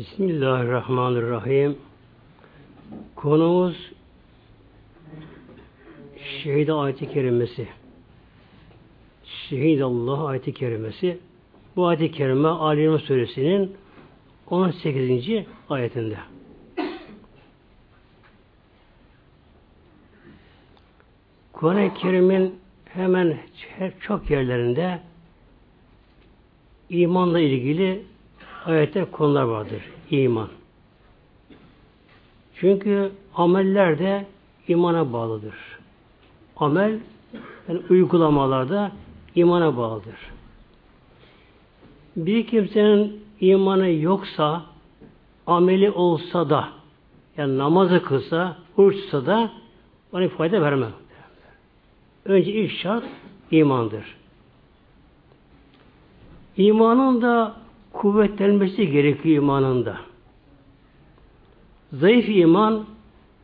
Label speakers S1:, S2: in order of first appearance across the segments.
S1: Bismillahirrahmanirrahim. Konumuz Şehid ayeti kerimesi. Şehid Allah ayeti kerimesi. Bu ayeti kerime Ali İmran suresinin 18. ayetinde. Kur'an-ı Kerim'in hemen çok yerlerinde imanla ilgili ayetler konular vardır. İman. Çünkü ameller de imana bağlıdır. Amel yani uygulamalarda imana bağlıdır. Bir kimsenin imanı yoksa ameli olsa da yani namazı kılsa, oruçsa da ona fayda vermez. Önce ilk şart imandır. İmanın da kuvvetlenmesi gerekiyor imanında. Zayıf iman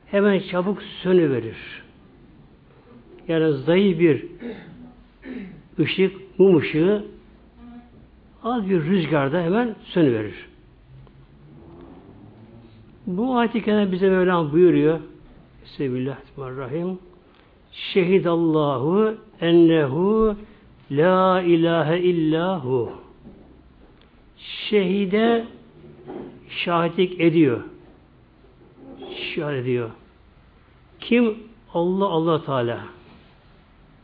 S1: hemen çabuk sönüverir. Yani zayıf bir ışık, mum ışığı az bir rüzgarda hemen sönüverir. Bu ayet-i bize Mevlam buyuruyor. Bismillahirrahmanirrahim. Şehidallahu ennehu la ilahe illahu. Şehide şahitlik ediyor. Şahit ediyor. Kim? Allah Allah Teala.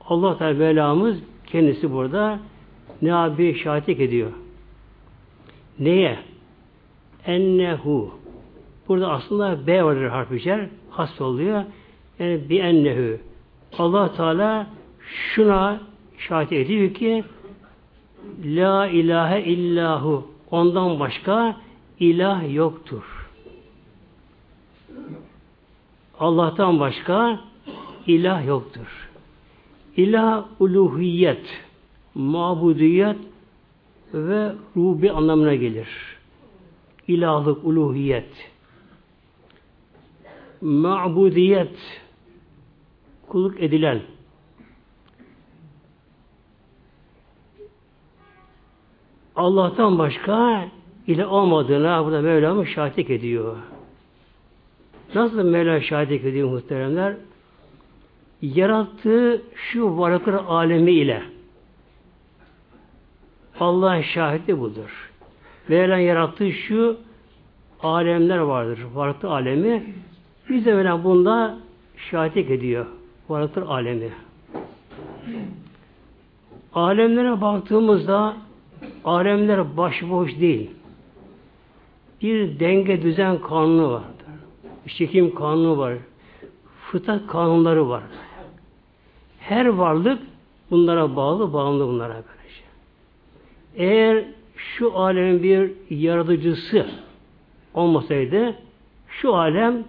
S1: Allah Teala Mevlamız kendisi burada ne abi şahitlik ediyor. Neye? Ennehu. Burada aslında B vardır harf içer. Has oluyor. Yani bi ennehu. Allah Teala şuna şahit ediyor ki La ilahe illahu ondan başka ilah yoktur. Allah'tan başka ilah yoktur. İlah uluhiyet, mabudiyet ve rubi anlamına gelir. İlahlık, uluhiyet. Ma'budiyet, kulluk edilen. Allah'tan başka ilah olmadığına burada Mevlamız şahitlik ediyor. Nasıl Mevla şahitlik ediyor muhteremler? Yarattığı şu varlıklar alemi ile Allah'ın şahidi budur. Mevla yarattığı şu alemler vardır. Varlıklar alemi. Biz de Mevla bunda şahitlik ediyor. Varlıklar alemi. Alemlere baktığımızda alemler başboş değil. Bir denge düzen kanunu vardır. Çekim kanunu var. Fıtrat kanunları var. Her varlık bunlara bağlı, bağımlı bunlara böylece. Eğer şu alemin bir yaratıcısı olmasaydı şu alem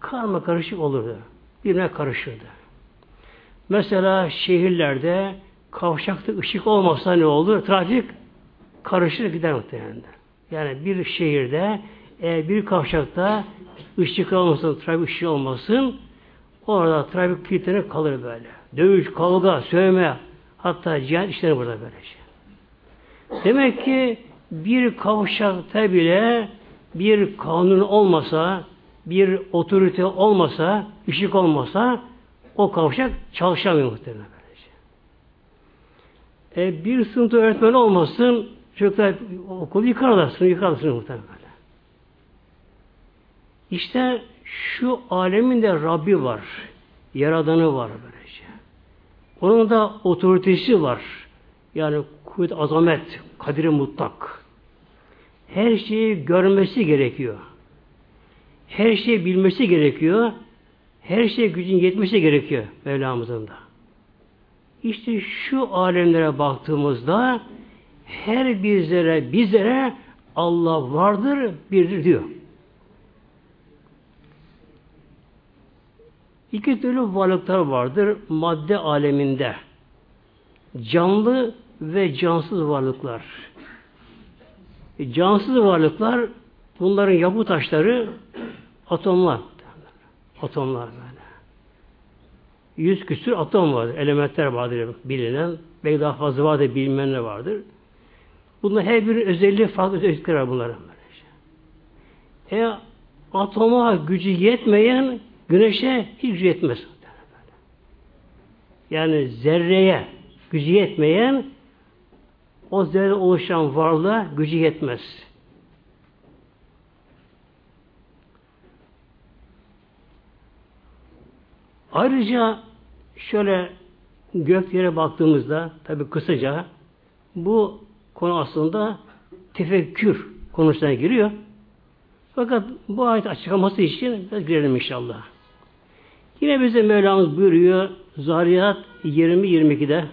S1: karma karışık olurdu. Birbirine karışırdı. Mesela şehirlerde kavşakta ışık olmasa ne olur? Trafik karışır gider muhtemelen. Yani bir şehirde eğer bir kavşakta ışık olmasın, trafik ışığı olmasın orada trafik kilitleri kalır böyle. Dövüş, kavga, sövme hatta cihat işleri burada böylece. Demek ki bir kavşakta bile bir kanun olmasa, bir otorite olmasa, ışık olmasa o kavşak çalışamıyor muhtemelen böylece. E, bir sınıfta öğretmen olmasın, çocuklar okulu yıkarlar, sınıf yıkarlar sınıf muhtemelen. İşte şu alemin de Rabbi var. Yaradanı var böylece. Onun da otoritesi var. Yani kuvvet, azamet, kadiri mutlak. Her şeyi görmesi gerekiyor. Her şeyi bilmesi gerekiyor. Her şeye gücün yetmesi gerekiyor Mevlamızın da. İşte şu alemlere baktığımızda her bizlere bizlere Allah vardır, birdir diyor. İki türlü varlıklar vardır madde aleminde. Canlı ve cansız varlıklar. E, cansız varlıklar bunların yapı taşları atomlar. Atomlar böyle. Yüz küsür atom vardır. Elementler vardır bilinen. Belki daha fazla vardır bilinenler vardır. Bunlar her bir özelliği farklı özellikler var bunların. E atoma gücü yetmeyen güneşe hiç gücü yetmez. Yani zerreye gücü yetmeyen o zerre oluşan varlığa gücü yetmez. Ayrıca şöyle göklere baktığımızda tabi kısaca bu konu aslında tefekkür konusuna giriyor. Fakat bu ayet açıklaması için biraz girelim inşallah. Yine bize Mevlamız buyuruyor Zariyat 20-22'de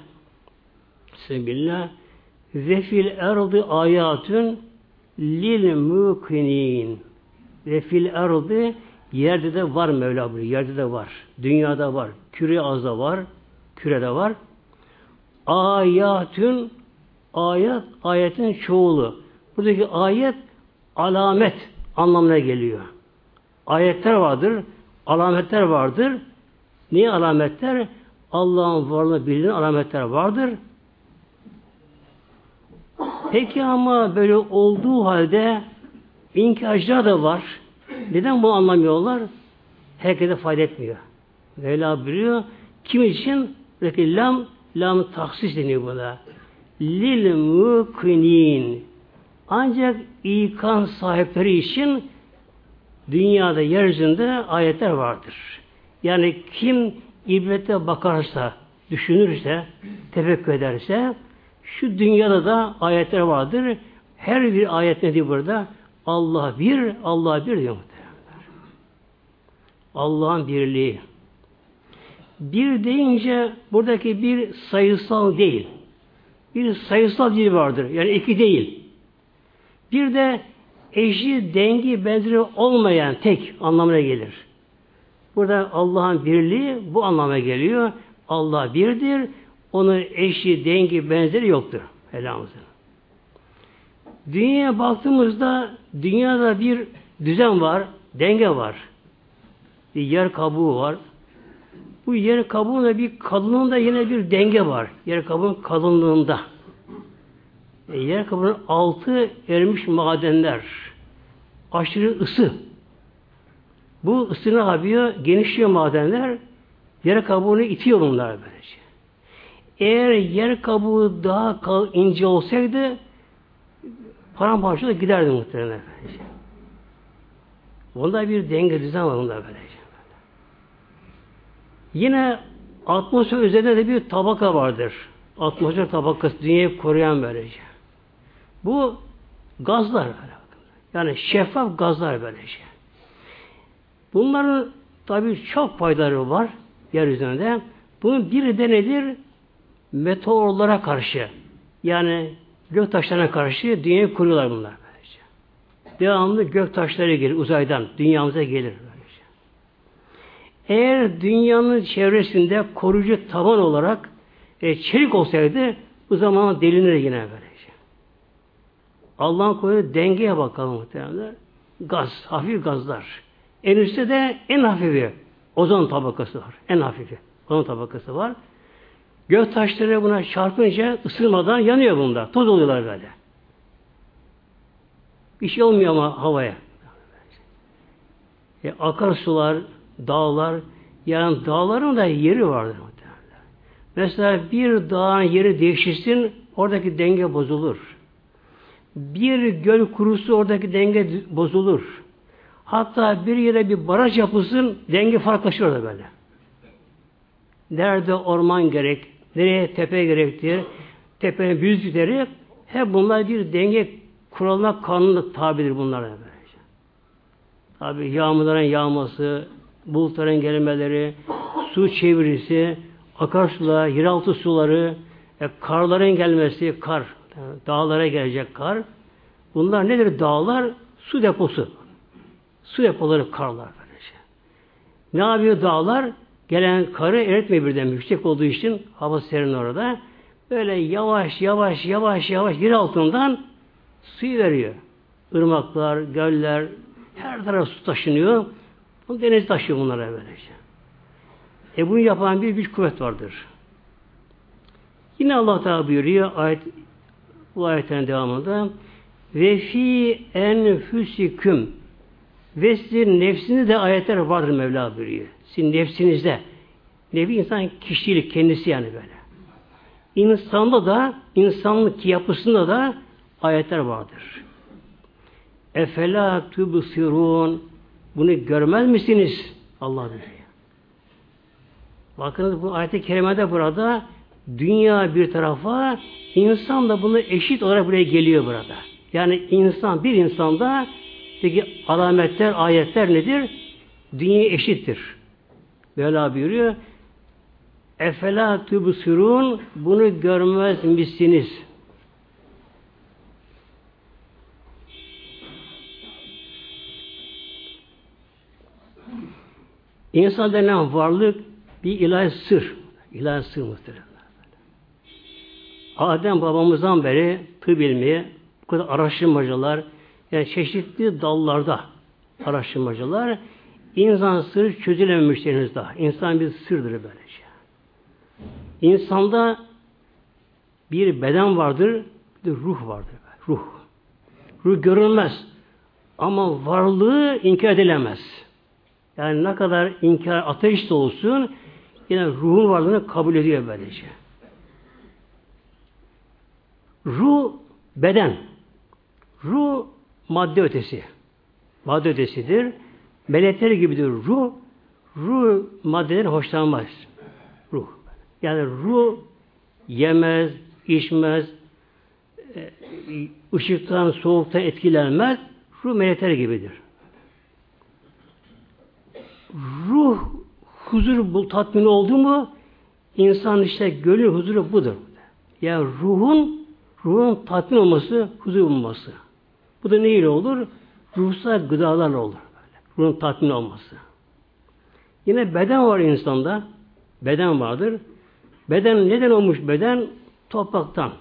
S1: Bismillah ve fil erdi ayatun lil mukinin ve fil erdi yerde de var Mevla buyuruyor. Yerde de var. Dünyada var. Küre azda var. Kürede var. Ayatün ayet ayetin çoğulu. Buradaki ayet alamet anlamına geliyor. Ayetler vardır, alametler vardır. Niye alametler? Allah'ın varlığını bildiğin alametler vardır. Peki ama böyle olduğu halde inkarcılar da var. Neden bu anlamıyorlar? Herkese fayda etmiyor. Mevla biliyor. Kim için? Peki lam, lam taksis deniyor buna. Lil mukinin. Ancak ikan sahipleri için dünyada, yeryüzünde ayetler vardır. Yani kim ibrete bakarsa, düşünürse, tefekkür ederse, şu dünyada da ayetler vardır. Her bir ayet nedir burada? Allah bir, Allah bir diyor Allah'ın birliği. Bir deyince buradaki bir sayısal değil. Bir sayısal dil vardır. Yani iki değil. Bir de eşi, dengi, benzeri olmayan tek anlamına gelir. Burada Allah'ın birliği bu anlama geliyor. Allah birdir. Onun eşi, dengi, benzeri yoktur. Elhamdülillah. Dünyaya baktığımızda dünyada bir düzen var, denge var. Bir yer kabuğu var. Bu yer kabuğunda bir kalınlığında yine bir denge var. Yer kabuğunun kalınlığında. E, yer kabuğunun altı erimiş madenler. Aşırı ısı. Bu ısı ne yapıyor? Genişliyor madenler. Yer kabuğunu itiyor bunlar böylece. Eğer yer kabuğu daha kal, ince olsaydı paramparça da giderdi muhtemelen. Bunda bir denge düzen var bunda böylece. Yine atmosfer üzerinde de bir tabaka vardır. Atmosfer tabakası dünyayı koruyan böylece. Bu gazlar Yani şeffaf gazlar böylece. Bunların tabi çok faydaları var yeryüzünde. Bunun biri de nedir? Meteorlara karşı. Yani gök taşlarına karşı dünyayı kuruyorlar bunlar. Böylece. Devamlı gök taşları gelir uzaydan. Dünyamıza gelir. Eğer dünyanın çevresinde koruyucu taban olarak e, çelik olsaydı bu zaman delinir yine böylece. Allah'ın koyduğu dengeye bakalım muhtemelen. Gaz, hafif gazlar. En üstte de en hafifi ozon tabakası var. En hafifi ozon tabakası var. Gök taşları buna çarpınca ısırmadan yanıyor bunda. Toz oluyorlar böyle. Bir şey olmuyor ama havaya. E, akarsular, dağlar, yani dağların da yeri vardır. Mesela bir dağın yeri değişirsin, oradaki denge bozulur. Bir göl kurusu oradaki denge bozulur. Hatta bir yere bir baraj yapılsın, denge farklılaşır orada böyle. Nerede orman gerek, nereye tepe gerektir, tepenin büyüklükleri, hep bunlar bir denge kuralına kanunu tabidir bunlar. Tabi yağmurların yağması, bulutların gelmeleri, su çevirisi, akarsular, yeraltı suları, e, karların gelmesi, kar, dağlara gelecek kar. Bunlar nedir dağlar? Su deposu. Su depoları karlar böylece. Ne yapıyor dağlar? Gelen karı eritmiyor birden yüksek olduğu için hava serin orada. Böyle yavaş yavaş yavaş yavaş yer altından suyu veriyor. Irmaklar, göller, her taraf su taşınıyor. Bu deniz taşıyor bunlara böylece. E bunu yapan bir güç kuvvet vardır. Yine Allah Teala buyuruyor ayet bu ayetin devamında ve fi enfüsiküm Ve sizin nefsinizde de ayetler vardır Mevla buyuruyor. Sizin nefsinizde. Nevi insan kişilik kendisi yani böyle. İnsanda da, insanlık yapısında da ayetler vardır. Efela tübsirun bunu görmez misiniz? Allah buyuruyor. Bakınız bu ayet-i kerimede burada dünya bir tarafa insan da bunu eşit olarak buraya geliyor burada. Yani insan bir insanda peki alametler, ayetler nedir? Dünya eşittir. Böyle buyuruyor. Efela tübsürün bunu görmez misiniz? İnsan denen varlık bir ilahi sır. İlahi sır muhtemelen. Adem babamızdan beri tıp ilmi, bu kadar araştırmacılar, yani çeşitli dallarda araştırmacılar, insan sırrı çözülememiştir henüz daha. İnsan bir sırdır böylece. İnsanda bir beden vardır, bir ruh vardır. Ruh. Ruh görünmez. Ama varlığı inkar edilemez. Yani ne kadar inkar ateist olsun yine ruhun varlığını kabul ediyor böylece. Ruh beden. Ruh madde ötesi. Madde ötesidir. Melekler gibidir ruh. Ruh maddeden hoşlanmaz. Ruh. Yani ruh yemez, içmez, e, ışıktan, soğuktan etkilenmez. Ruh melekler gibidir. Ruh huzur bu tatmin oldu mu insan işte gönül huzuru budur. Yani ruhun ruhun tatmin olması, huzur bulması. Bu da ne ile olur? Ruhsal gıdalarla olur. Böyle. Ruhun tatmin olması. Yine beden var insanda. Beden vardır. Beden neden olmuş beden? Topraktan.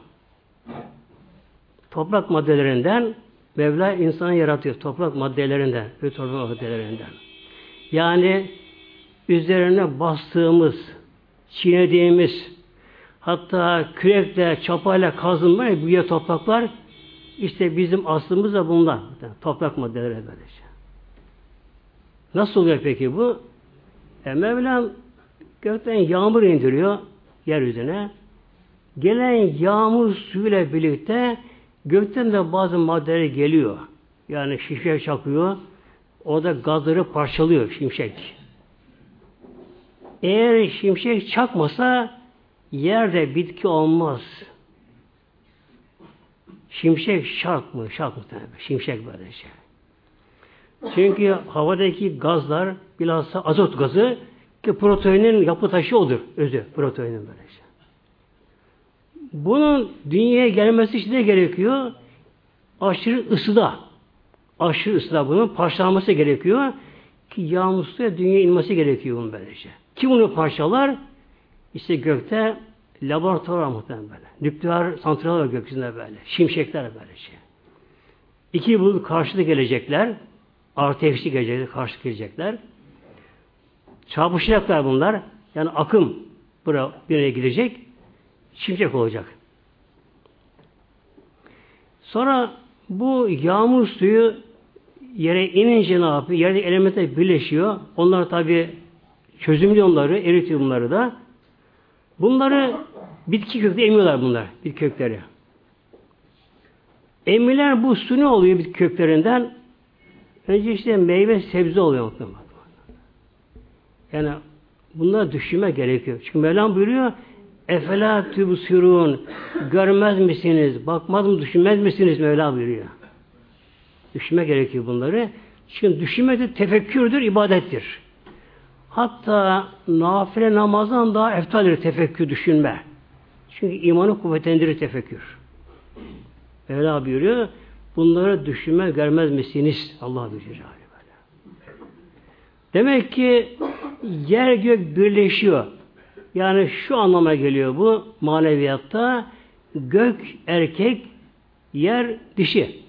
S1: Toprak maddelerinden Mevla insanı yaratıyor. Toprak maddelerinden. Ve toprak maddelerinden. Yani üzerine bastığımız, çiğnediğimiz, hatta kürekle, çapayla kazınmaya büyüye topraklar işte bizim aslımız da bunlar. Toprak maddeleri böylece. Nasıl oluyor peki bu? E Mevlam gökten yağmur indiriyor yeryüzüne. Gelen yağmur suyuyla birlikte gökten de bazı maddeler geliyor. Yani şimşek çakıyor. Orada gazları parçalıyor şimşek. Eğer şimşek çakmasa yerde bitki olmaz. Şimşek şart mı? Şart mı? Şimşek böyle şey. Çünkü havadaki gazlar bilhassa azot gazı ki proteinin yapı taşı odur. Özü proteinin böyle şey. Bunun dünyaya gelmesi için ne gerekiyor? Aşırı ısıda. Aşırı ısıda bunun parçalanması gerekiyor. Ki yağmur suya dünyaya inmesi gerekiyor bunun böylece. Kim bunu parçalar? İşte gökte laboratuvar muhtemelen böyle. Nükleer santral var gökyüzünde böyle. Şimşekler böyle şey. İki bulut karşılık gelecekler. Artı eksi gelecekler, karşı gelecekler. Çarpışacaklar bunlar. Yani akım buraya birine gidecek. Şimşek olacak. Sonra bu yağmur suyu yere inince ne yapıyor? Yerde elementler birleşiyor. Onlar tabi çözümlü onları, eritiyor bunları da. Bunları bitki kökleri emiyorlar bunlar, bitki kökleri. Emilen bu su ne oluyor bitki köklerinden? Önce işte meyve sebze oluyor muhtemelen. Yani bunları düşünme gerekiyor. Çünkü Mevlam buyuruyor Efela tübsürün görmez misiniz? Bakmaz mı düşünmez misiniz? Mevla buyuruyor. Düşünme gerekiyor bunları. Çünkü düşünme de tefekkürdür, ibadettir. Hatta nafile namazdan daha eftaldir tefekkür düşünme. Çünkü imanı kuvvetlendirir tefekkür. Mevla buyuruyor. Bunları düşünme görmez misiniz? Allah buyuruyor. Demek ki yer gök birleşiyor. Yani şu anlama geliyor bu maneviyatta gök erkek, yer dişi.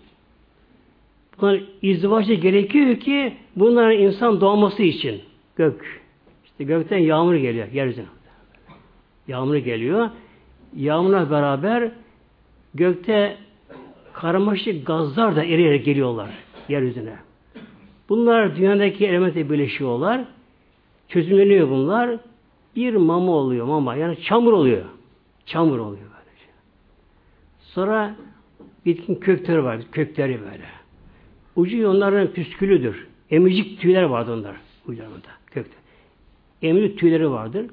S1: Bunlar izdivaçta gerekiyor ki bunların insan doğması için gök. İşte gökten yağmur geliyor yeryüzüne. Yağmur geliyor. Yağmurla beraber gökte karmaşık gazlar da eriyerek geliyorlar yeryüzüne. Bunlar dünyadaki elementle birleşiyorlar. Çözümleniyor bunlar. Bir mama oluyor mama. Yani çamur oluyor. Çamur oluyor böylece. Sonra bitkin kökleri var. Kökleri böyle. Ucu onların püskülüdür. Emicik tüyler vardır onlar uclarında. Kökte. Emicik tüyleri vardır.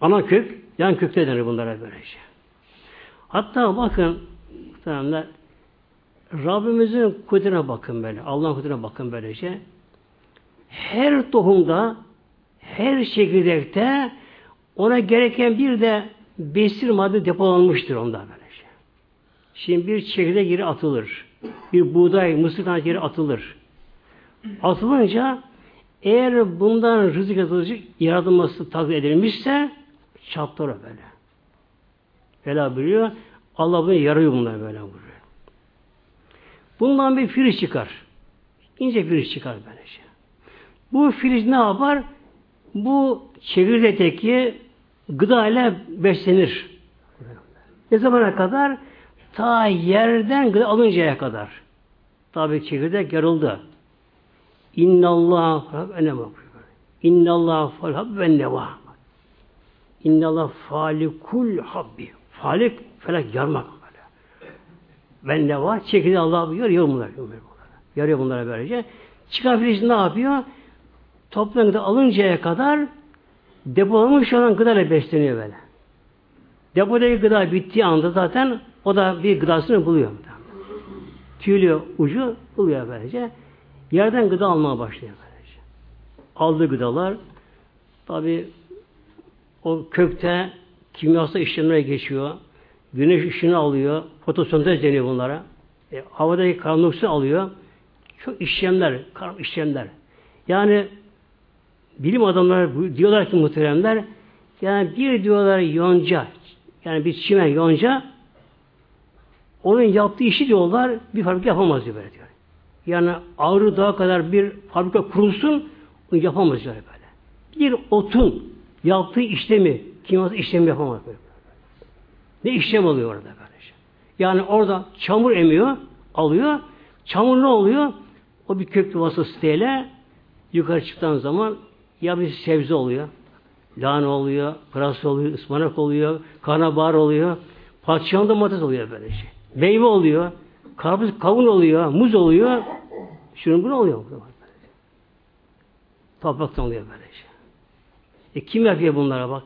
S1: Ana kök, yan kökte denir bunlara böylece. Hatta bakın tamamlar Rabbimizin kudretine bakın böyle. Allah'ın kudretine bakın böylece. Her tohumda, her çekirdekte ona gereken bir de besin madde depolanmıştır onda böylece. Şimdi bir çekirdek geri atılır. Bir buğday, mısır tanesi atılır. Atılınca eğer bundan rızık atılıcı yaratılması takdir edilmişse çatlar böyle. Vela biliyor. Allah bunu yarıyor bunlar böyle vuruyor. Bundan bir filiz çıkar. İnce filiz çıkar böylece. Bu filiz ne yapar? Bu çekirdekteki gıda ile beslenir. Ne zamana kadar? Ta yerden gıda alıncaya kadar. Tabi çekirdek yarıldı. İnnallah İnnallah falhab ve neva. İnnallah falikul habbi. Falik felak yarmak. Ben neva çekirdeği Allah buyuruyor, yarıyor bunlar. Yarıyor bunlara böylece. Çıkan filiz ne yapıyor? Toplam gıda alıncaya kadar depolamış olan gıdayla besleniyor böyle. Depodaki gıda bittiği anda zaten o da bir gıdasını buluyor. Tüylüyor ucu buluyor böylece. Yerden gıda almaya başlıyor böylece. Aldığı gıdalar tabi o kökte kimyasal işlemlere geçiyor. Güneş ışını alıyor. Fotosentez deniyor bunlara. E, havadaki karbondioksit alıyor. Çok işlemler, karbon işlemler. Yani bilim adamları diyorlar ki muhteremler yani bir diyorlar yonca yani bir çimen yonca onun yaptığı işi diyorlar bir fabrika yapamaz diyor böyle diyor. Yani Ağrı Dağı kadar bir fabrika kurulsun onu yapamaz diyor böyle. Bir otun yaptığı işlemi kimyasal işlemi yapamaz böyle. Ne işlem oluyor orada böylece. Yani orada çamur emiyor, alıyor. Çamur ne oluyor? O bir kök vasıtasıyla yukarı çıktığı zaman ya bir sebze oluyor, lahana oluyor, pırasa oluyor, ıspanak oluyor, karnabahar oluyor, patlıcan domates oluyor böyle şey. Meyve oluyor, karpuz, kavun oluyor, muz oluyor. Şunun bunu oluyor. Topraktan oluyor böyle şey. E kim yapıyor bunlara bak?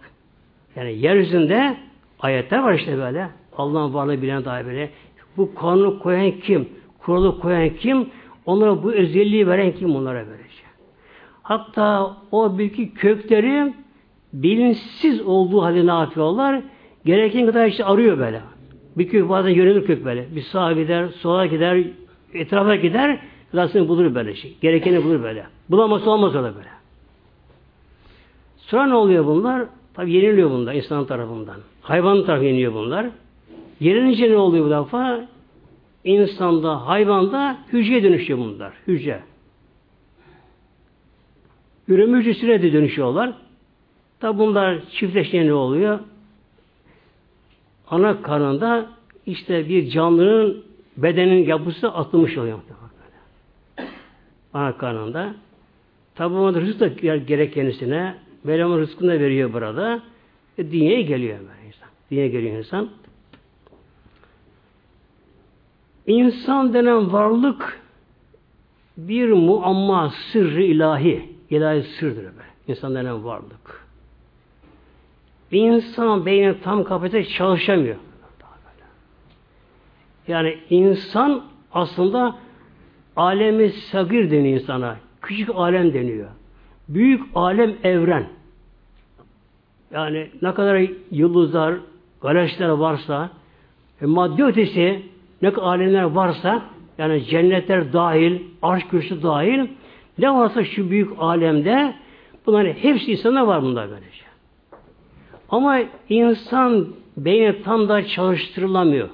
S1: Yani yeryüzünde ayetler var işte böyle. Allah'ın varlığı bilen dahi böyle. Bu kanunu koyan kim? Kuralı koyan kim? Onlara bu özelliği veren kim onlara verecek? Hatta o bilgi kökleri bilinçsiz olduğu halde ne yapıyorlar? Gereken kadar işte arıyor böyle. Bir kök bazen yönelir kök böyle. Bir sağa gider, sola gider, etrafa gider, gıdasını bulur böyle şey. Gerekeni bulur böyle. Bulamazsa olmaz öyle böyle. Sonra ne oluyor bunlar? Tabi yeniliyor bunlar insan tarafından. Hayvan tarafı yeniliyor bunlar. Yenilince ne oluyor bu defa? İnsanda, hayvanda hücreye dönüşüyor bunlar. Hücre. Üreme hücresine de dönüşüyorlar. Tabi bunlar çiftleşince ne oluyor? Ana karnında işte bir canlının bedenin yapısı atılmış oluyor. Ana karnında. Tabi ona rızık da gerek kendisine. Mevlam rızkını da veriyor burada. E, dünyaya geliyor böyle insan. Dünyaya geliyor insan. İnsan denen varlık bir muamma, sırrı ilahi. İlahi sırdır be. İnsan denen varlık. Bir insan beyni tam kapasite çalışamıyor. Yani insan aslında alemi sagir deniyor insana. Küçük alem deniyor. Büyük alem evren. Yani ne kadar yıldızlar, galaksiler varsa, e, madde ötesi ne kadar alemler varsa, yani cennetler dahil, arş kürsü dahil, ne varsa şu büyük alemde bunların hepsi insana var bunlar böylece. Ama insan beyni tam da çalıştırılamıyor.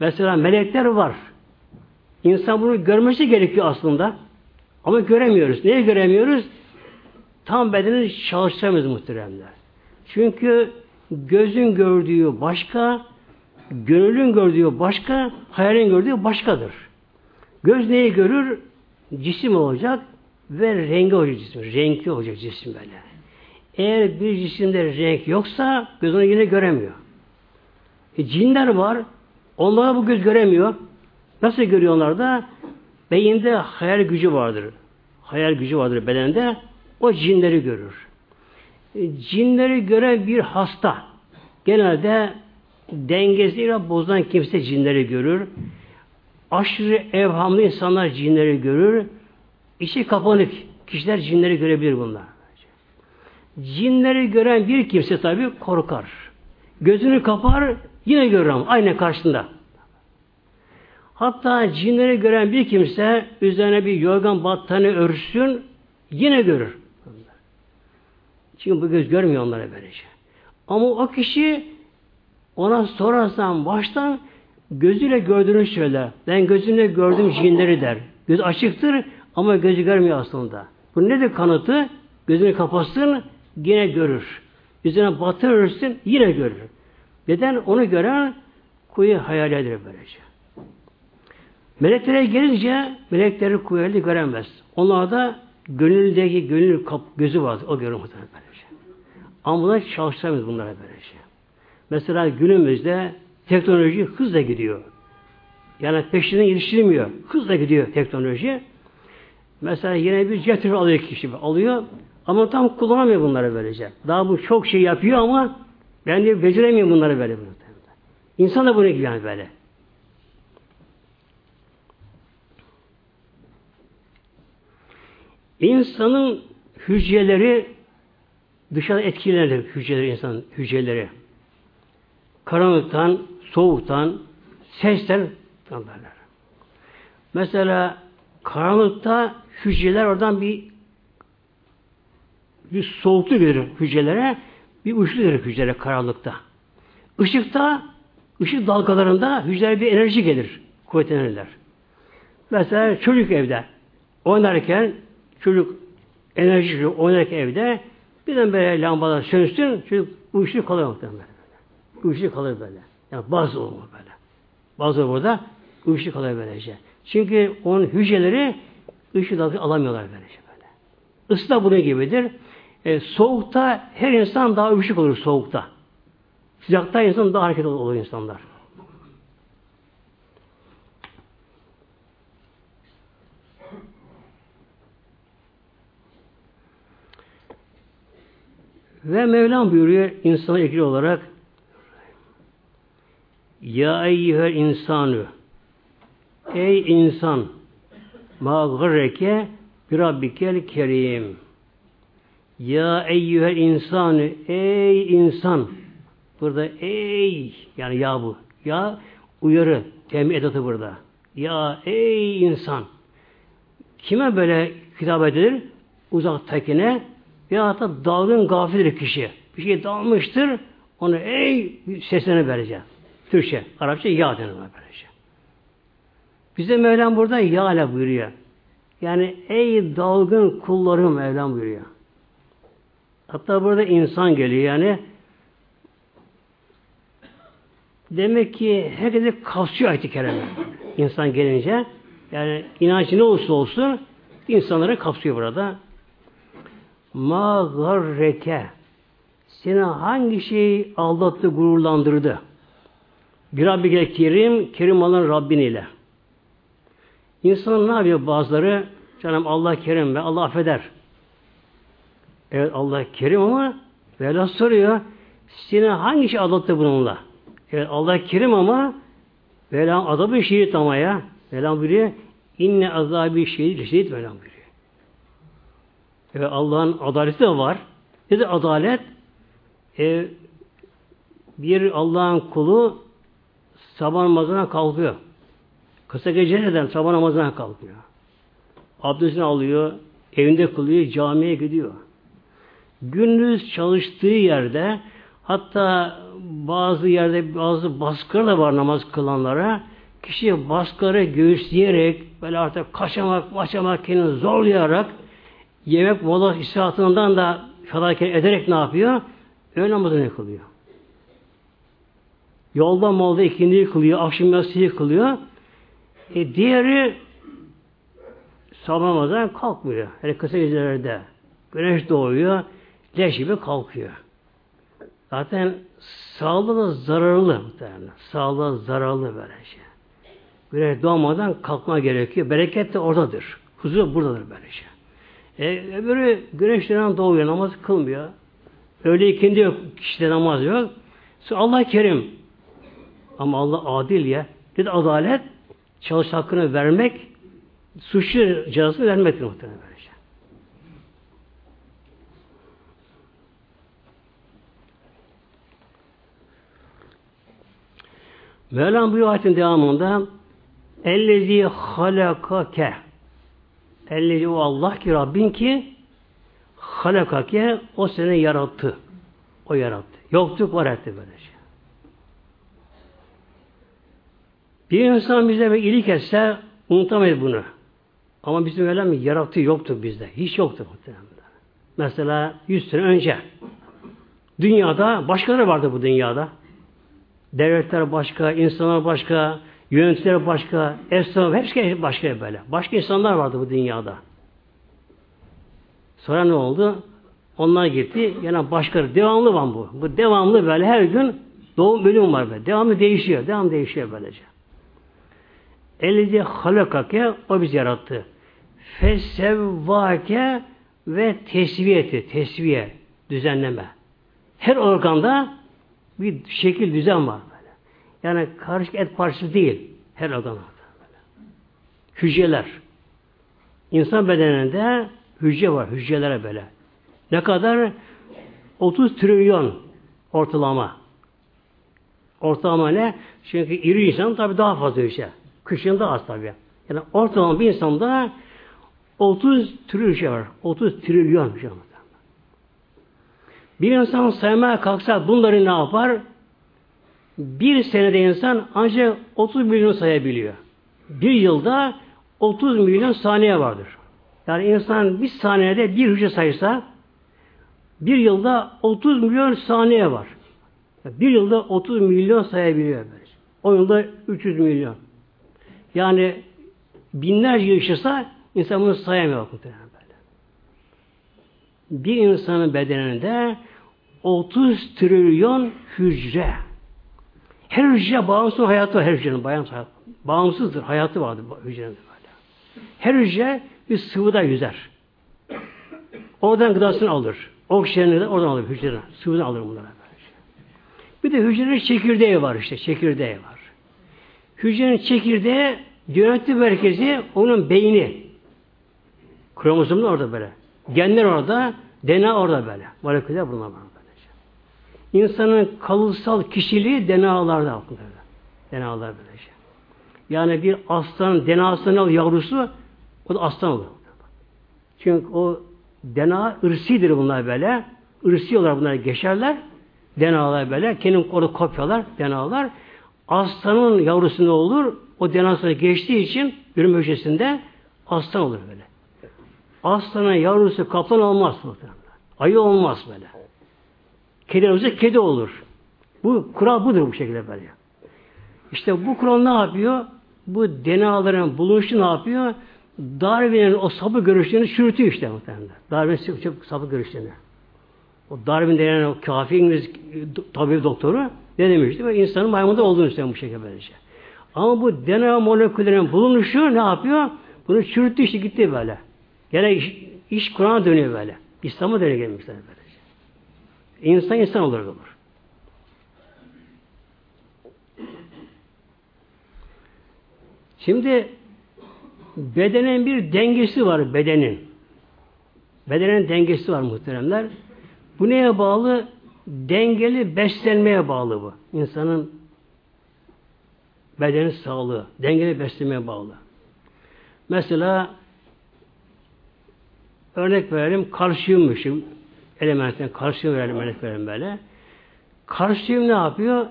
S1: Mesela melekler var. İnsan bunu görmesi gerekiyor aslında. Ama göremiyoruz. Niye göremiyoruz? Tam bedeni çalıştıramıyoruz muhteremler. Çünkü gözün gördüğü başka, gönlün gördüğü başka, hayalin gördüğü başkadır. Göz neyi görür? cisim olacak ve rengi olacak cisim. Renkli olacak cisim böyle. Eğer bir cisimde renk yoksa göz onu yine göremiyor. E, cinler var. Onlara bu göz göremiyor. Nasıl görüyor onlar da? Beyinde hayal gücü vardır. Hayal gücü vardır bedende. O cinleri görür. E, cinleri gören bir hasta genelde dengesiyle bozulan kimse cinleri görür. Aşırı evhamlı insanlar cinleri görür. İçi kapanık kişiler cinleri görebilir bunlar. Cinleri gören bir kimse tabi korkar. Gözünü kapar yine görür ama aynı karşısında. Hatta cinleri gören bir kimse üzerine bir yorgan battaniye örtsün yine görür. Çünkü bu göz görmüyor onlara böylece. Ama o kişi ona sorarsan baştan gözüyle gördüğünü söyler. Ben gözümle gördüm cinleri der. Göz açıktır ama gözü görmüyor aslında. Bu nedir kanıtı? Gözünü kapatsın yine görür. Üzerine batırırsın yine görür. Neden? Onu gören kuyu hayal eder böylece. Meleklere gelince melekleri kuvvetli göremez. Onlarda gönüldeki gönül kap, gözü var. O görür muhtemelen böylece. Ama bunlar çalıştıramıyoruz bunlara böylece. Mesela günümüzde teknoloji hızla gidiyor. Yani peşinden yetiştirilmiyor. Hızla gidiyor teknoloji. Mesela yine bir jetter alıyor kişi. Alıyor ama tam kullanamıyor bunları böylece. Daha bu çok şey yapıyor ama ben de beceremiyorum bunları böyle. İnsan da bunu gibi yani böyle. İnsanın hücreleri dışarı etkilenir hücreleri insanın hücreleri. Karanlıktan, soğuktan, sesten derler. Mesela karanlıkta hücreler oradan bir bir soğukluk gelir hücrelere, bir ışık gelir hücrelere karanlıkta. Işıkta, ışık dalgalarında hücrelere bir enerji gelir, kuvvetlenirler. Mesela çocuk evde oynarken çocuk enerji oynarken evde birden böyle lambalar sönsün, çocuk uyuşturup kalır muhtemelen. Uyuşturup kalır böyle. Yani bazı olur böyle. Bazı burada uyuşturup kalır böylece. Çünkü onun hücreleri ışık dalgası alamıyorlar böylece böyle. Isı da bunun gibidir. E, soğukta her insan daha üşük olur soğukta. Sıcakta insan daha hareket olur insanlar. Ve Mevlam buyuruyor insana ilgili olarak Ya eyyühel insanı Ey insan ma gırreke bir rabbikel kerim ya eyyühel insanı ey insan. Burada ey yani ya bu. Ya uyarı temin edatı burada. Ya ey insan. Kime böyle hitap edilir? Uzaktakine ya da dalgın gafildir kişi. Bir şey dalmıştır onu ey sesine verecek Türkçe Arapça ya denir böylece. Bize Mevlam burada ya ile buyuruyor. Yani ey dalgın kullarım Mevlam buyuruyor Hatta burada insan geliyor yani. Demek ki herkese kapsıyor ayet-i kerime. İnsan gelince yani inancı ne olursa olsun insanları kapsıyor burada. Ma garreke seni hangi şey aldattı, gururlandırdı? Bir Rabbi Kerim, Kerim olan Rabbin ile. İnsan ne yapıyor bazıları? Canım Allah Kerim ve Allah affeder. Evet Allah kerim ama Mevla soruyor. Seni hangi şey aldattı bununla? Evet Allah kerim ama Mevla azabı şehit ama ya. Mevla buyuruyor. İnne azabı şehit şehit Mevla buyuruyor. Evet Allah'ın adaleti de var. Ne de adalet? E, bir Allah'ın kulu sabah namazına kalkıyor. Kısa gece neden sabah namazına kalkıyor. Abdestini alıyor, evinde kılıyor, camiye gidiyor gündüz çalıştığı yerde hatta bazı yerde bazı baskılar da var namaz kılanlara kişi baskıları göğüsleyerek böyle artık kaçamak, kaçamak kendini zorlayarak yemek mola istirahatından da felaket ederek ne yapıyor? Öğle namazını kılıyor. Yolda molda ikindi kılıyor, akşam yatsıyı kılıyor. E diğeri sabah namazdan kalkmıyor. Hele kısa gecelerde. Güneş doğuyor, leş gibi kalkıyor. Zaten sağlığa zararlı muhtemelen. Sağlığa zararlı böyle şey. Güneş doğmadan kalkma gerekiyor. Bereket de oradadır. Huzur buradadır böyle şey. E, öbürü güneşten doğuyor, namaz kılmıyor. Öyle ikindi yok, kişide namaz yok. Sonra Allah kerim. Ama Allah adil ya. Bir de adalet, çalış hakkını vermek, suçlu cezasını vermektir muhtemelen böylece. Şey. Mevlam bu ayetin devamında Ellezi halakake Ellezi o Allah ki Rabbin ki halakake o seni yarattı. O yarattı. Yokluk var etti böylece. Bir insan bize bir iyilik etse unutamayız bunu. Ama bizim öyle mi? Yarattığı yoktu bizde. Hiç yoktu muhtemelen. Mesela 100 sene önce dünyada başkaları vardı bu dünyada. Devletler başka, insanlar başka, yöneticiler başka, esnaf hepsi başka böyle. Başka insanlar vardı bu dünyada. Sonra ne oldu? Onlar gitti. Yani başka devamlı var bu. Bu devamlı böyle her gün doğum bölüm var böyle. Devamlı değişiyor. Devam değişiyor böylece. Elice halakake o biz yarattı. Fesevvake ve tesviyeti, tesviye, düzenleme. Her organda bir şekil düzen var böyle. Yani karışık et parçası değil her organda. Hücreler. İnsan bedeninde hücre var, hücrelere böyle. Ne kadar? 30 trilyon ortalama. Ortalama ne? Çünkü iri insan tabi daha fazla hücre. Kışın da az tabi. Yani ortalama bir insanda 30 trilyon şey var. 30 trilyon şey var. Bir insan saymaya kalksa bunları ne yapar? Bir senede insan ancak 30 milyon sayabiliyor. Bir yılda 30 milyon saniye vardır. Yani insan bir saniyede bir hücre saysa bir yılda 30 milyon saniye var. Bir yılda 30 milyon sayabiliyor. Böyle. O yılda 300 milyon. Yani binlerce yaşasa insan bunu sayamıyor. Böyle. Bir insanın bedeninde 30 trilyon hücre. Her hücre bağımsız hayatı var. Her hücrenin bağımsız Bağımsızdır. Hayatı vardır hücrenin böyle. Her hücre bir sıvıda yüzer. Oradan gıdasını alır. Oksijeni de oradan alır hücreden. Sıvıdan alır bunları. Bir de hücrenin çekirdeği var işte. Çekirdeği var. Hücrenin çekirdeği yönetim merkezi onun beyni. Kromozomlar orada böyle. Genler orada, DNA orada böyle. Moleküller bunlar var böylece. İnsanın kalıtsal kişiliği DNA'larda böyle. DNA'lar böylece. Yani bir aslanın DNA'sını al yavrusu o da aslan olur. Çünkü o DNA ırsidir bunlar böyle. Irsi olarak bunlar geçerler. DNA'lar böyle. Kendin orada kopyalar DNA'lar. Aslanın yavrusu ne olur? O DNA'sına geçtiği için ürün hücresinde aslan olur böyle. Aslanın yavrusu kaplan olmaz. Ayı olmaz böyle. Kedi olursa kedi olur. Bu kural budur bu şekilde böyle. İşte bu kural ne yapıyor? Bu DNA'ların bulunuşu ne yapıyor? Darwin'in o sapı görüşlerini çürütüyor işte muhtemelen. Darwin'in sapı görüşlerini. O Darwin denen o kafi İngiliz tabi doktoru ne demişti? Ve insanın maymunda olduğunu söylüyor bu şekilde böylece. Ama bu DNA moleküllerin bulunuşu ne yapıyor? Bunu çürüttü işte gitti böyle. Gene iş, iş Kur'an'a dönüyor böyle. İslam'a dönüyor gelmişler böylece. İnsan insan olur olur. Şimdi bedenin bir dengesi var bedenin. Bedenin dengesi var muhteremler. Bu neye bağlı? Dengeli beslenmeye bağlı bu. İnsanın bedenin sağlığı. Dengeli beslenmeye bağlı. Mesela örnek verelim kalsiyummuşum. Elementten kalsiyum verelim örnek verelim böyle. Kalsiyum ne yapıyor?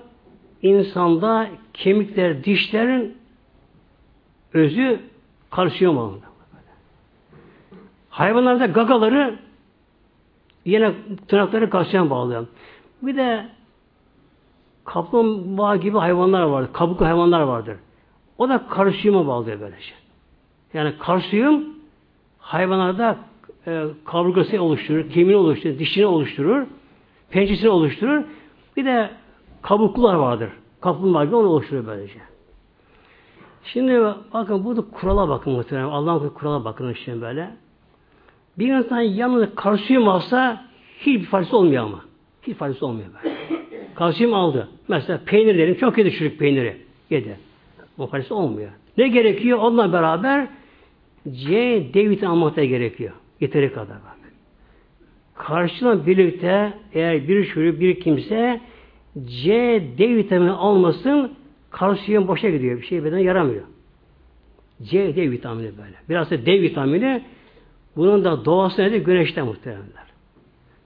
S1: İnsanda kemikler, dişlerin özü kalsiyum alında. Hayvanlarda gagaları yine tırnakları kalsiyum bağlıyor. Bir de kaplumbağa gibi hayvanlar vardır. Kabuklu hayvanlar vardır. O da kalsiyuma bağlıyor böylece. Yani kalsiyum hayvanlarda e, kaburgası oluşturur, kemiğini oluşturur, dişini oluşturur, pençesini oluşturur. Bir de kabuklular vardır. Kaplumbağa gibi onu oluşturuyor böylece. Şimdi bakın burada kurala bakın muhtemelen. Allah'ın kurala bakın şimdi böyle. Bir insan yanında kalsiyum alsa hiçbir faydası olmuyor ama. Hiç faydası olmuyor böyle. kalsiyum aldı. Mesela peynir dedim. Çok yedi çürük peyniri. Yedi. O faydası olmuyor. Ne gerekiyor? Onunla beraber C, D vitamini almak da gerekiyor. Yeteri kadar bak. Karşıla birlikte eğer bir çocuk bir kimse C, D vitamini almasın kalsiyum boşa gidiyor. Bir şey bedene yaramıyor. C, D vitamini böyle. Biraz da D vitamini bunun da doğası nedir? Güneşte muhtemelenler.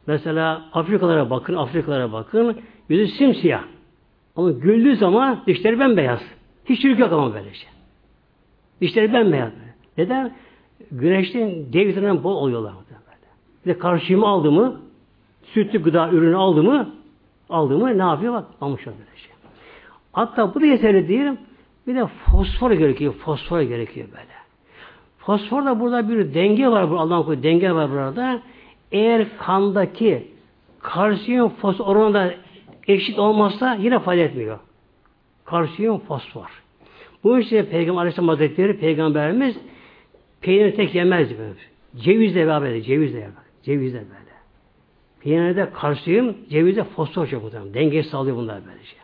S1: Mesela Afrikalara bakın, Afrikalara bakın. Yüzü simsiyah. Ama güldüğü zaman dişleri bembeyaz. Hiç çürük yok ama böylece. Dişleri bembeyaz. Neden? Güneşten D vitamini bol oluyorlar. Bir de kalsiyum aldı mı, sütlü gıda ürünü aldı mı, aldı mı ne yapıyor? Bak almışlar böyle şey. Hatta bu da yeterli değil. Bir de fosfor gerekiyor. Fosfor gerekiyor böyle. Fosfor da burada bir denge var. Allah'ın koyduğu denge var burada. Eğer kandaki kalsiyum fosfor oranında eşit olmazsa yine fayda etmiyor. Kalsiyum fosfor. Bu işte Peygamber Aleyhisselam Hazretleri Peygamberimiz peynir tek yemez. Cevizle beraber, cevizle beraber. Cevizle böyle. Peynirde kalsiyum, cevizde fosfor çok muhtemelen. Dengeyi sağlıyor bunlar böylece.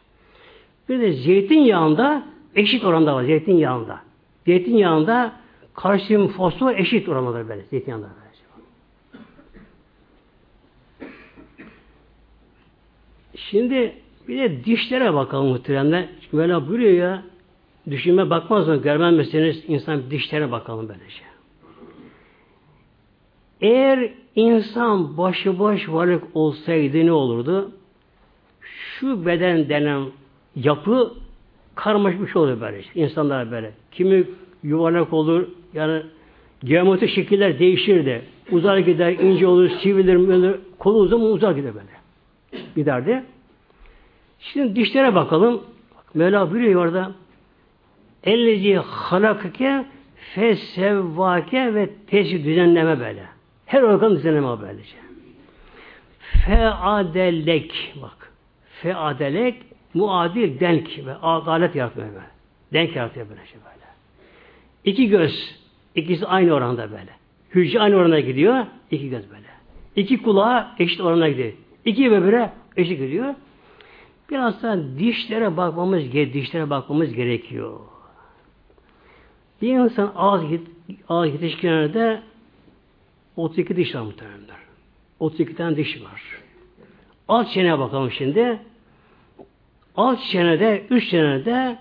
S1: Bir de zeytinyağında eşit oranda var zeytinyağında. Zeytinyağında kalsiyum, fosfor eşit orandadır böyle zeytinyağında. Böylece. Şimdi bir de dişlere bakalım muhtemelen. Çünkü böyle buyuruyor ya düşünme bakmaz mı? Görmezseniz insan dişlere bakalım böylece. Eğer insan başıboş varlık olsaydı ne olurdu? Şu beden denen yapı şey olur böyle. İnsanlar böyle. Kimi yuvarlak olur, yani geometri şekiller değişir de uzar gider, ince olur, sivrilir, böyle, kolu uzun mu uzar gider böyle. Giderdi. Şimdi dişlere bakalım. Mevla buyuruyor orada Ellezi halakike fesevvake ve tesi düzenleme böyle. Her organ düzenleme böylece. Feadelek bak. Feadelek muadil denk ve adalet yaratmıyor böyle. Denk yaratıyor böyle şey böyle. İki göz, ikisi aynı oranda böyle. Hücre aynı oranda gidiyor, iki göz böyle. İki kulağa eşit oranda gidiyor. İki böbreğe eşit gidiyor. Biraz da dişlere bakmamız, dişlere bakmamız gerekiyor. Bir insan ağız, ağız yetişkinlerde 32 diş var muhtemelenler. 32 tane diş var. Alt çeneye bakalım şimdi. Alt çenede, üst çenede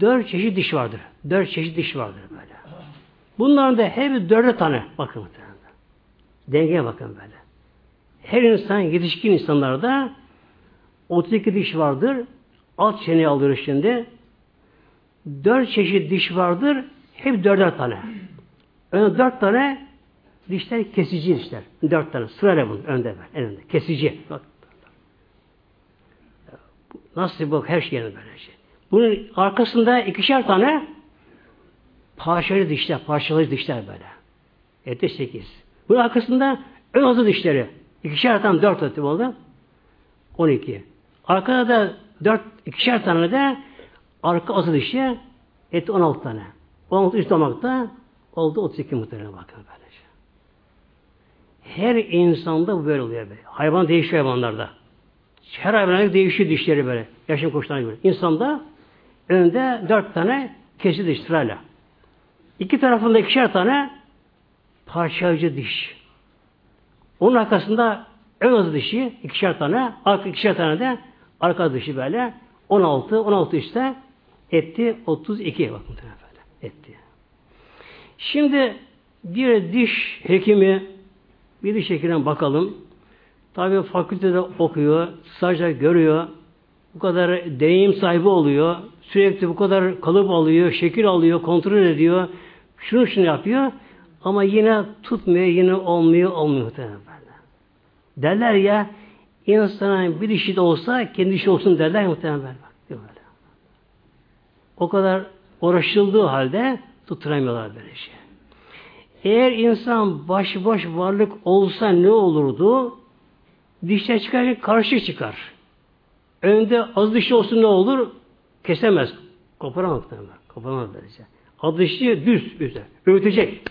S1: dört çeşit diş vardır. Dört çeşit diş vardır böyle. Bunların da her dörde tane bakın muhtemelen. Dengeye bakın böyle. Her insan, yetişkin insanlarda 32 diş vardır. Alt çeneyi alıyoruz şimdi. Dört çeşit diş vardır. Hep dörder tane. Önde dört tane dişler kesici dişler. Dört tane. Sırayla bunun önde var. En önde. Kesici. Bak. Nasıl bu her şey böyle şey. Bunun arkasında ikişer tane parçalı dişler, parçalı dişler böyle. Ette sekiz. Bunun arkasında ön azı dişleri. İkişer tane dört atıp oldu. On iki. Arkada da dört, ikişer tane de arka azı dişi eti on altı tane. On altı üst damakta oldu otuz iki muhtemelen bakın böylece. Her insanda böyle oluyor. Böyle. Hayvan değişiyor hayvanlarda. Her hayvanlarda değişiyor dişleri böyle. Yaşam koşullarına göre. İnsanda önde dört tane kesi diş sırayla. İki tarafında ikişer tane parçacı diş. Onun arkasında ön azı dişi ikişer tane, arka ikişer tane de arka dişi böyle 16, 16 işte etti 32 bakın böyle etti. Şimdi bir diş hekimi bir diş hekimine bakalım. Tabii fakültede okuyor, stajda görüyor. Bu kadar deneyim sahibi oluyor. Sürekli bu kadar kalıp alıyor, şekil alıyor, kontrol ediyor. Şunu şunu yapıyor. Ama yine tutmuyor, yine olmuyor, olmuyor. Derler ya insana bir işi de olsa kendi işi olsun derler muhtemelen. Bak, O kadar uğraşıldığı halde tutturamıyorlar böyle şey. Eğer insan başıboş varlık olsa ne olurdu? Dişler çıkarken karşı çıkar. Önde az dişli olsun ne olur? Kesemez. Koparamaz. Koparamaz böylece. Az dişli düz düz. Öğütecek.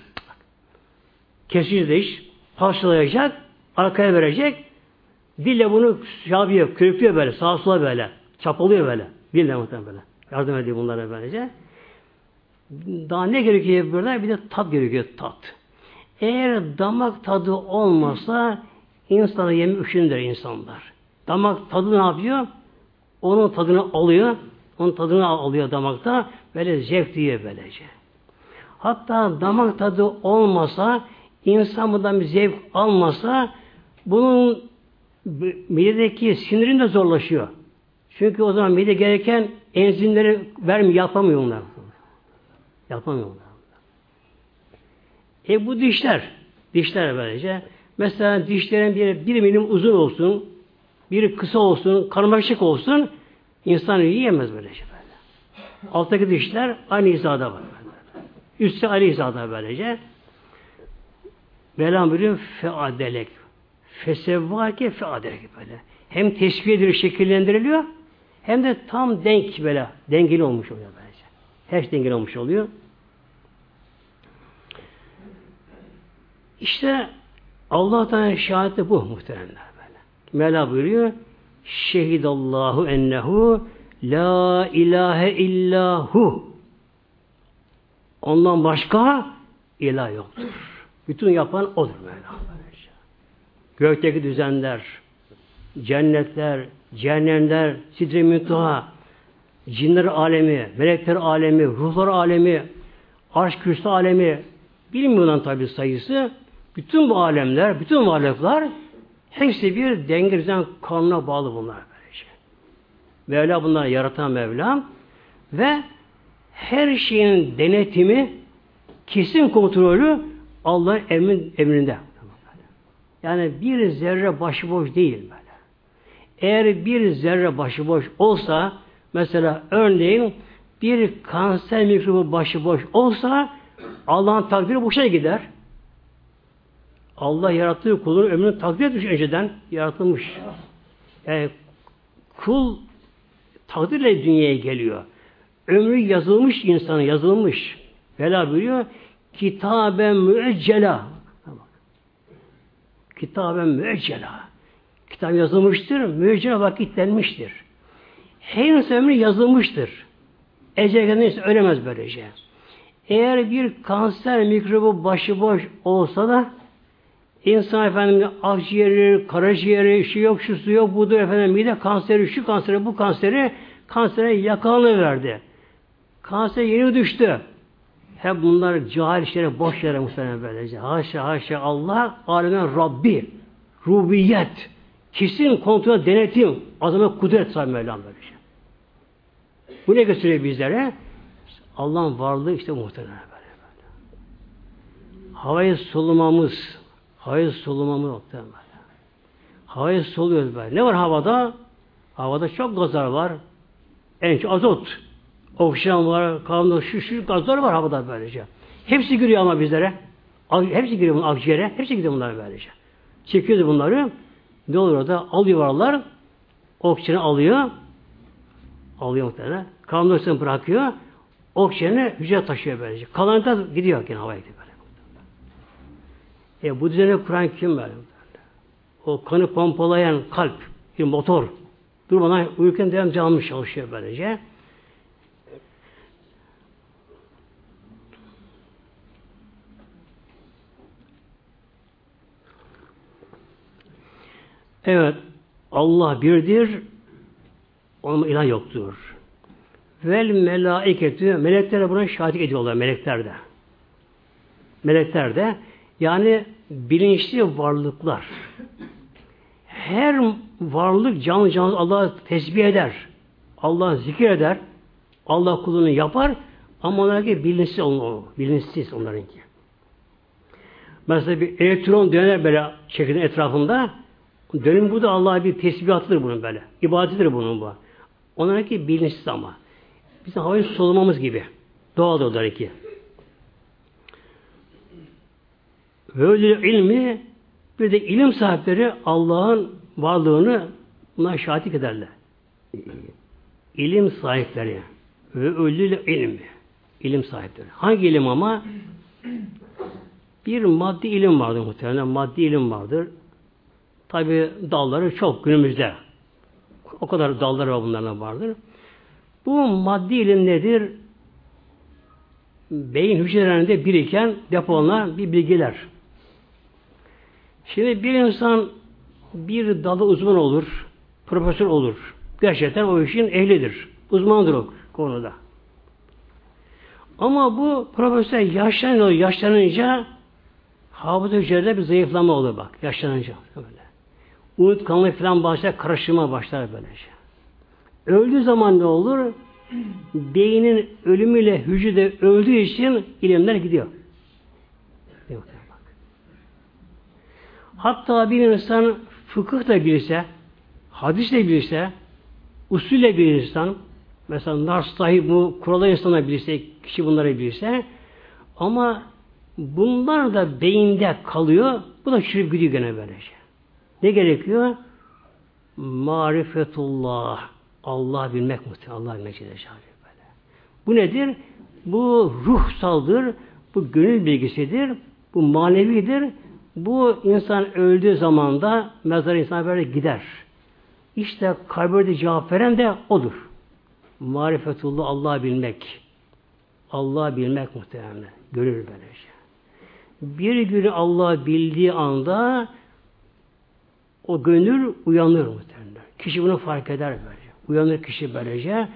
S1: Kesici diş. Parçalayacak. Arkaya verecek. Dille bunu şey yapıyor, körüklüyor böyle, sağa sola böyle. Çapalıyor böyle. Dille muhtemelen böyle. Yardım ediyor bunlara böylece. Daha ne gerekiyor burada? Bir de tat gerekiyor, tat. Eğer damak tadı olmasa insana yemi üşünür insanlar. Damak tadı ne yapıyor? Onun tadını alıyor. Onun tadını alıyor damakta. Böyle zevk diye böylece. Hatta damak tadı olmasa insan bundan bir zevk almasa bunun midedeki sinirin de zorlaşıyor. Çünkü o zaman mide gereken enzimleri vermiyor, yapamıyor onlar. Yapamıyor onlar. E bu dişler, dişler böylece. Mesela dişlerin bir, bir milim uzun olsun, biri kısa olsun, karmaşık olsun, insan yiyemez böylece böyle. Alttaki dişler aynı hizada var. Üstte aynı hizada böylece. Mevlam buyuruyor feadelek. Fesevvake feadelek böyle. Hem teşbih edilir, şekillendiriliyor hem de tam denk böyle dengeli olmuş oluyor böylece. Her şey dengeli olmuş oluyor. İşte Allah'tan şahidi bu muhteremler böyle. Mevla buyuruyor Şehidallahu ennehu la ilahe illahu Ondan başka ilah yoktur. Bütün yapan odur Mevla. Gökteki düzenler, cennetler, cehennemler, sidre müntaha, cinler alemi, melekler alemi, ruhlar alemi, arş kürsü alemi, bilmiyorlar tabi sayısı. Bütün bu alemler, bütün varlıklar hepsi bir denge düzen kanuna bağlı bunlar. Böylece. Mevla bunları yaratan Mevla ve her şeyin denetimi kesin kontrolü Allah'ın emrin, emrinde. Yani bir zerre başıboş değil böyle. Eğer bir zerre başıboş olsa mesela örneğin bir kanser mikrobu başıboş olsa Allah'ın takdiri boşa gider. Allah yarattığı kulun ömrünü takdir etmiş önceden yaratılmış. Yani kul takdirle dünyaya geliyor. Ömrü yazılmış insanı yazılmış. Vela buyuruyor. Kitaben müeccela. Kitaben müeccela. Kitap yazılmıştır, müeccela vakitlenmiştir. İnsan ömrü yazılmıştır. Ecel kendisi ölemez böylece. Eğer bir kanser mikrobu başıboş olsa da insan efendim akciğeri, karaciğeri, şu yok, şu su yok, budur efendim mide kanseri, şu kanseri, bu kanseri kansere yakalanı verdi. Kanser yeni düştü. Hep bunlar cahil işlere, boş yere muhtemelen böylece. Haşa haşa Allah alemin Rabbi. Rubiyet. Kesin kontrol, denetim. Azamet, kudret sahibi Mevlam böylece. Bu ne gösteriyor bizlere? Allah'ın varlığı işte muhtemelen böyle. böyle. Havayı solumamız, havayı solumamız muhtemelen böyle. Havayı soluyoruz böyle. Ne var havada? Havada çok gazlar var. En çok azot. Oksijen var, karbon, şu şu gazlar var havada böylece. Hepsi giriyor ama bizlere. Hepsi giriyor bunun akciğere. Hepsi gidiyor bunlar böylece. Çekiyoruz bunları. Ne olur orada? Alıyorlar. Oksijeni alıyor. Alıyor muhtemelen. Karbon bırakıyor. Oksijeni hücre taşıyor böylece. Kalan da gidiyor yine havaya gidiyor böyle. E bu düzeni kuran kim böyle? O kanı pompalayan kalp, bir motor. Durmadan uyurken devam canlı çalışıyor böylece. Evet, Allah birdir, onun ilah yoktur. Vel melaiketü, melekler buna şahit ediyorlar, melekler de. Melekler de, yani bilinçli varlıklar. Her varlık canlı canlı Allah'ı tesbih eder. Allah zikir eder. Allah kulunu yapar. Ama onlarınki bilinçsiz, onlar, bilinçsiz onlarınki. Mesela bir elektron döner böyle şeklin etrafında Dönüm bu da Allah'a bir tesbihatıdır bunun böyle. İbadetidir bunun bu. Onlarınki bilinçsiz ama. Bizim havayı solumamız gibi. Doğal onlarınki. Ve öyle ilmi bir de ilim sahipleri Allah'ın varlığını buna şahitlik ederler. İlim sahipleri ve ölü ilmi. İlim sahipleri. Hangi ilim ama? Bir maddi ilim vardır muhtemelen. Maddi ilim vardır. Tabi dalları çok günümüzde. O kadar dalları var bunların vardır. Bu maddi ilim nedir? Beyin hücrelerinde biriken depolanan bir bilgiler. Şimdi bir insan bir dalı uzman olur, profesör olur. Gerçekten o işin ehlidir. Uzmandır o konuda. Ama bu profesör yaşlanıyor, yaşlanınca hafıza hücrede bir zayıflama olur bak, yaşlanınca. Böyle. Unutkanlık falan başlar, karışıma başlar böylece. Öldüğü zaman ne olur? Beynin ölümüyle hücrede öldüğü için ilimler gidiyor. Hatta bir insan fıkıh da bilse, hadis de bilse, usulle bir insan, mesela nar sahip bu kurala insana bilse, kişi bunları bilse, ama bunlar da beyinde kalıyor, bu da çürüp gidiyor gene böylece. Ne gerekiyor? Marifetullah. Allah bilmek muhtemelen. Allah bilmek böyle. Bu nedir? Bu ruhsaldır. Bu gönül bilgisidir. Bu manevidir. Bu insan öldüğü zaman da mezar insan böyle gider. İşte kabirde cevap veren de odur. Marifetullah Allah bilmek. Allah bilmek muhtemelen. Görür böylece. Bir günü Allah bildiği anda o gönül uyanır muhtemelen. Kişi bunu fark eder böylece. Uyanır kişi böylece.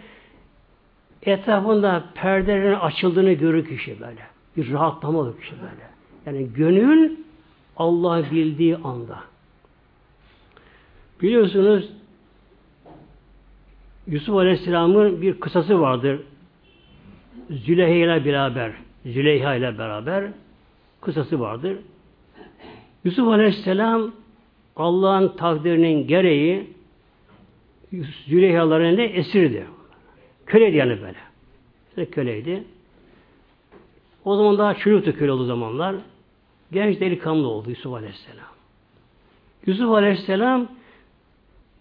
S1: Etrafında perdelerin açıldığını görür kişi böyle. Bir rahatlama olur kişi böyle. Yani gönül Allah bildiği anda. Biliyorsunuz Yusuf Aleyhisselam'ın bir kısası vardır. Züleyha ile beraber, Züleyha ile beraber kısası vardır. Yusuf Aleyhisselam Allah'ın takdirinin gereği Züleyhaların elinde esirdi. Köleydi yani böyle. İşte köleydi. O zaman daha çocuktu köle olduğu zamanlar. Genç delikanlı oldu Yusuf Aleyhisselam. Yusuf Aleyhisselam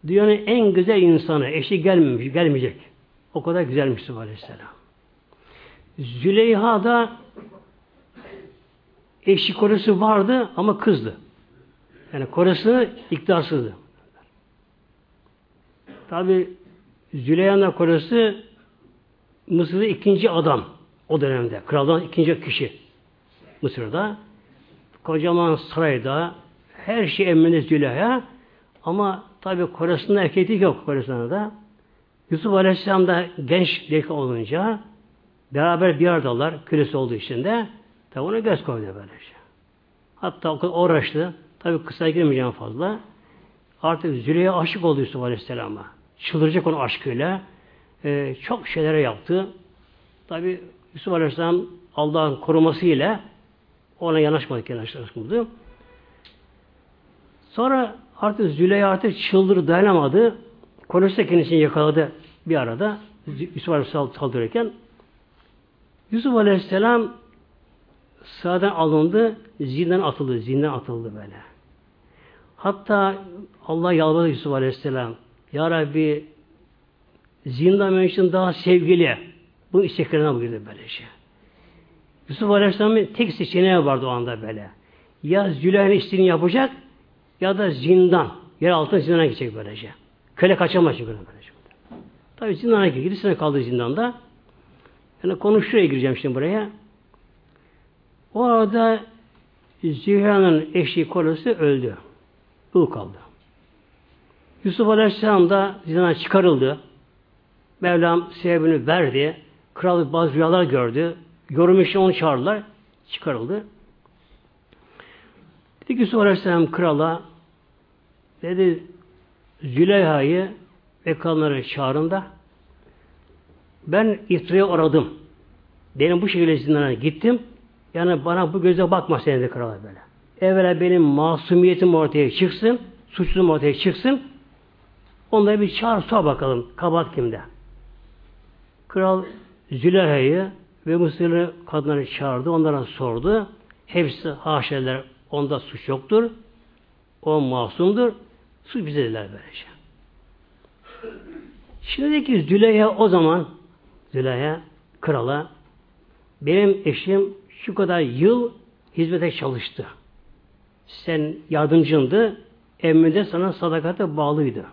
S1: dünyanın en güzel insanı, eşi gelmemiş, gelmeyecek. O kadar güzelmiş Yusuf Aleyhisselam. Züleyha da eşi korusu vardı ama kızdı. Yani korusu iktidarsızdı. Tabi Züleyha'nın korusu Mısır'da ikinci adam o dönemde. Kraldan ikinci kişi Mısır'da kocaman sarayda her şey emrinde Züleyha ama tabi Kore'sinde erkeklik yok Kore'sinde da. Yusuf Aleyhisselam da genç delikanlı olunca beraber bir aradalar kölesi olduğu için de tabi ona göz koydu böylece. Hatta o kadar uğraştı. Tabi kısa girmeyeceğim fazla. Artık Züleyha aşık oldu Yusuf Aleyhisselam'a. Çıldıracak onun aşkıyla. Ee, çok şeylere yaptı. Tabi Yusuf Aleyhisselam Allah'ın korumasıyla ona yanaşmadı, yanaşmadı. Sonra artık Züleyha artık çıldırdı, dayanamadı. Konuşsa kendisini yakaladı bir arada. Yusuf Aleyhisselam saldırırken Yusuf Aleyhisselam sağdan alındı, zindan atıldı, zindan atıldı böyle. Hatta Allah yalvardı Yusuf Aleyhisselam. Ya Rabbi zindan için daha sevgili. Bu isteklerine buyurdu böyle şey. Yusuf Aleyhisselam'ın tek seçeneği vardı o anda böyle. Ya Züleyha'nın istediğini yapacak ya da zindan. Yer altına zindana gidecek böylece. Köle kaçamaz çünkü böylece. Tabi zindana girdi. 7 sene kaldı zindanda. Yani konu gireceğim şimdi buraya. O arada Züleyha'nın eşi kolosu öldü. Dul kaldı. Yusuf Aleyhisselam da zindana çıkarıldı. Mevlam sebebini verdi. Kral bazı rüyalar gördü. Görmüş onu çağırdılar. Çıkarıldı. Dedi ki Yusuf Aleyhisselam krala dedi Züleyha'yı ve kadınları çağırın da ben iftiraya uğradım. Benim bu şekilde zindana gittim. Yani bana bu göze bakma sen de krala böyle. Evvela benim masumiyetim ortaya çıksın, suçlum ortaya çıksın. Onları bir çağır sor bakalım. Kabahat kimde? Kral Züleyha'yı ve Mısırlı kadınları çağırdı. Onlara sordu. Hepsi haşeler Onda suç yoktur. O masumdur. Suç bize dediler böylece. Şimdiki Züleyha o zaman Züleyha krala benim eşim şu kadar yıl hizmete çalıştı. Sen yardımcındı. Emrinde sana sadakate bağlıydı.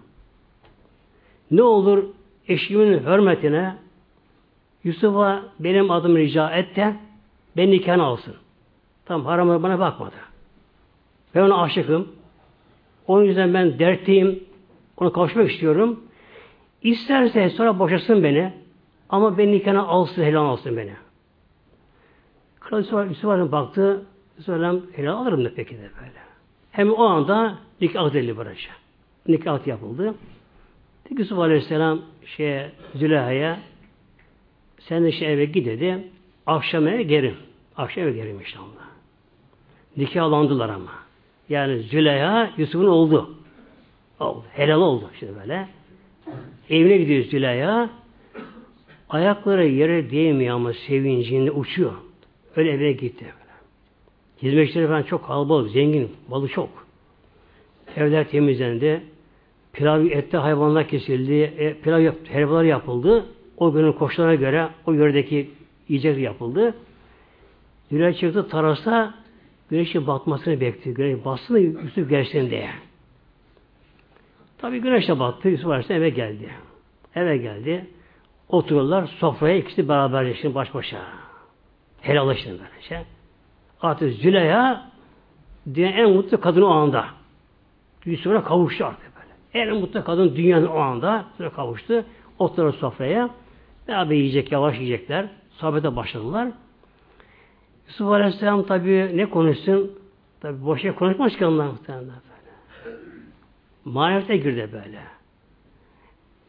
S1: Ne olur eşimin hürmetine Yusuf'a benim adımı rica et de ben nikahını alsın. Tam harama bana bakmadı. Ben ona aşıkım. Onun yüzden ben dertliyim. Ona kavuşmak istiyorum. İsterse sonra boşasın beni. Ama ben nikahını alsın, helal alsın beni. Kral Yusuf, Yusuf baktı. Aleyhisselam helal alırım da peki de böyle. Hem o anda nikah delili barajı. Nikah yapıldı. Yusuf Aleyhisselam şeye, Züleyha'ya sen de şey eve git dedi. Akşam eve gerim. Akşam eve gerim inşallah. Nikahlandılar ama. Yani Züleyha Yusuf'un oldu. Oldu. Helal oldu şimdi böyle. Evine gidiyor Züleyha. Ayakları yere değmiyor ama sevincinde uçuyor. Öyle eve gitti. Hizmetçileri falan çok kalabalık, zengin, balı çok. Evler temizlendi. Pilav ette hayvanlar kesildi. E, pilav yap, helvalar yapıldı. O günün koşullarına göre o yöredeki yiyecek yapıldı. Güneş çıktı tarasa güneşin batmasını bekliyor. Güneş batsın da Yusuf gelsin diye. Tabi güneş de battı. Yusuf Aleyhisselam eve geldi. Eve geldi. Otururlar sofraya ikisi beraber şimdi baş başa. Helallaşın böylece. Artık Züleyha dünyanın en mutlu kadını o anda. Yusuf'a kavuştu artık böyle. En mutlu kadın dünyanın o anda kavuştu. Oturur sofraya. Beraber yiyecek, yavaş yiyecekler. Sohbete başladılar. Yusuf Aleyhisselam tabi ne konuşsun? Tabi boş şey konuşmaz ki onlar muhtemelen böyle. Maneviyete girdi böyle.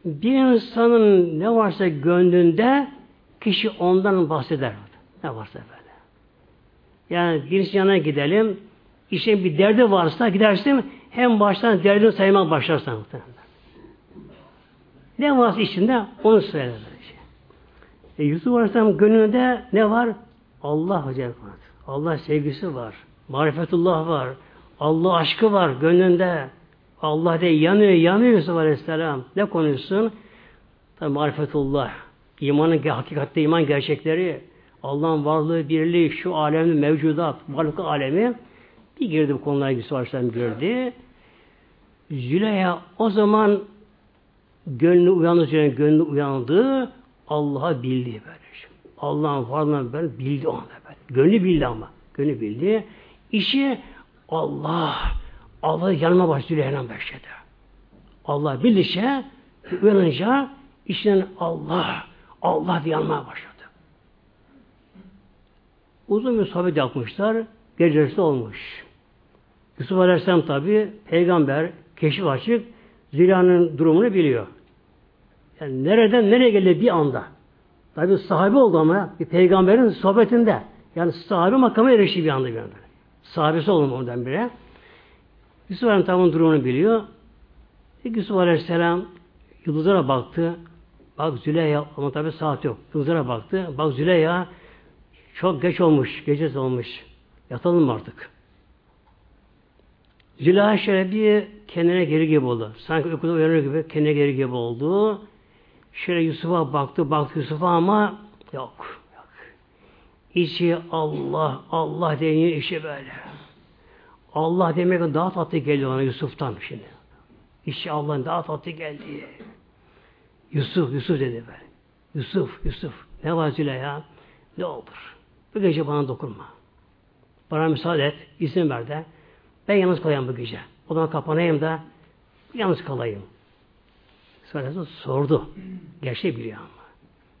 S1: Bir insanın ne varsa gönlünde kişi ondan bahseder. Ne varsa böyle. Yani birisi yanına gidelim, işin bir derdi varsa gidersin, hem baştan derdini saymak başlarsan. Ne varsa içinde onu söyler. E, Yusuf Aleyhisselam gönlünde ne var? Allah Celle Allah sevgisi var. Marifetullah var. Allah aşkı var gönlünde. Allah de yanıyor, yanıyor Yusuf Aleyhisselam. Ne konuşsun? Tabi marifetullah. İmanın, hakikatte iman gerçekleri, Allah'ın varlığı, birliği, şu alemde mevcudat, varlık alemi bir girdi bu konulara Yusuf Aleyhisselam girdi. Züleyha o zaman gönlü uyandı, gönlü uyandı, Allah'a bildi böyle. Allah'ın varlığını böyle bildi onu böyle. Gönlü bildi ama. Gönlü bildi. İşi Allah. Allah yanıma başlıyor hemen başladı. Allah bildikçe uyanınca işten Allah Allah diye yanmaya başladı. Uzun bir sohbet yapmışlar. Gecesi olmuş. Yusuf Aleyhisselam tabi peygamber keşif açık Züleyha'nın durumunu biliyor. Yani nereden nereye geldi bir anda. Tabi sahibi oldu ama bir peygamberin sohbetinde. Yani sahibi makamı erişti bir anda bir anda. Sahabesi oldu ondan biri. Yusuf Aleyhisselam'ın durumunu biliyor. Yusuf Aleyhisselam yıldızlara baktı. Bak Züleyha ama tabi saat yok. Yıldızlara baktı. Bak Züleyha çok geç olmuş. Gecesi olmuş. Yatalım artık? Züleyha şöyle bir kendine geri gibi oldu. Sanki uykuda uyanır gibi kendine geri gibi oldu. Şöyle Yusuf'a baktı, baktı Yusuf'a ama yok. yok. İçi Allah, Allah deniyor işi böyle. Allah demek daha tatlı geliyor ona Yusuf'tan şimdi. İşi Allah'ın daha tatlı geldi. Yusuf, Yusuf dedi böyle. Yusuf, Yusuf. Ne var Züleyha? Ne olur? Bu gece bana dokunma. Bana müsaade et, izin ver de. Ben yalnız kalayım bu gece. Odama kapanayım da yalnız kalayım. Sonra sordu. Gerçek biliyor ama.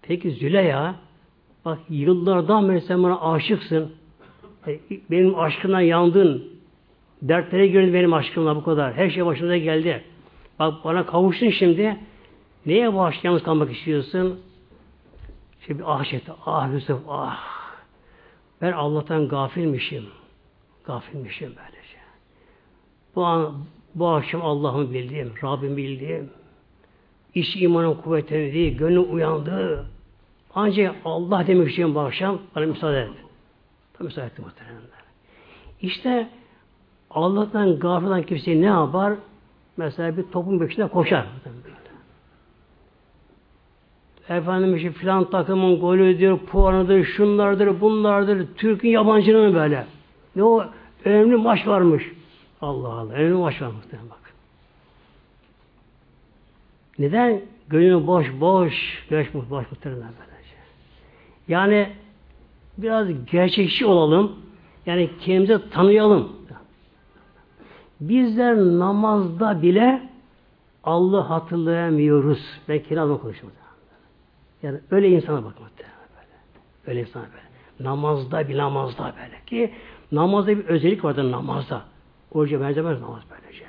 S1: Peki Züleyha bak yıllardan beri sen bana aşıksın. E, benim aşkına yandın. Dertlere girdin benim aşkımla bu kadar. Her şey başımıza geldi. Bak bana kavuştun şimdi. Neye bu aşk yalnız kalmak istiyorsun? Şimdi ah çekti. Ah Yusuf ah. Ben Allah'tan gafilmişim. Gafilmişim böylece. Bu an, bu akşam Allah'ımı bildiğim, Rabbim bildiğim, iş imanın kuvvetlendi, gönlü uyandı. Ancak Allah demek için bu akşam bana müsaade et. Tabi müsaade etti muhteremler. İşte Allah'tan gafil olan kimse ne yapar? Mesela bir topun peşinde koşar. Efendim işte filan takımın golüdür, puanıdır, şunlardır, bunlardır, Türk'ün yabancının böyle. Ne o önemli maç varmış. Allah Allah, önemli maç var muhtemelen bak. Neden? Gönlü boş, boş, boş, boş, boş muhtemelen böylece. Yani biraz gerçekçi olalım. Yani kendimizi tanıyalım. Bizler namazda bile Allah'ı hatırlayamıyoruz. Ben kendi konuşuyorum. Yani öyle insana bakmak böyle. Öyle insana böyle. Namazda bir namazda böyle ki namazda bir özellik vardır namazda. Oruca benzemez namaz böylece.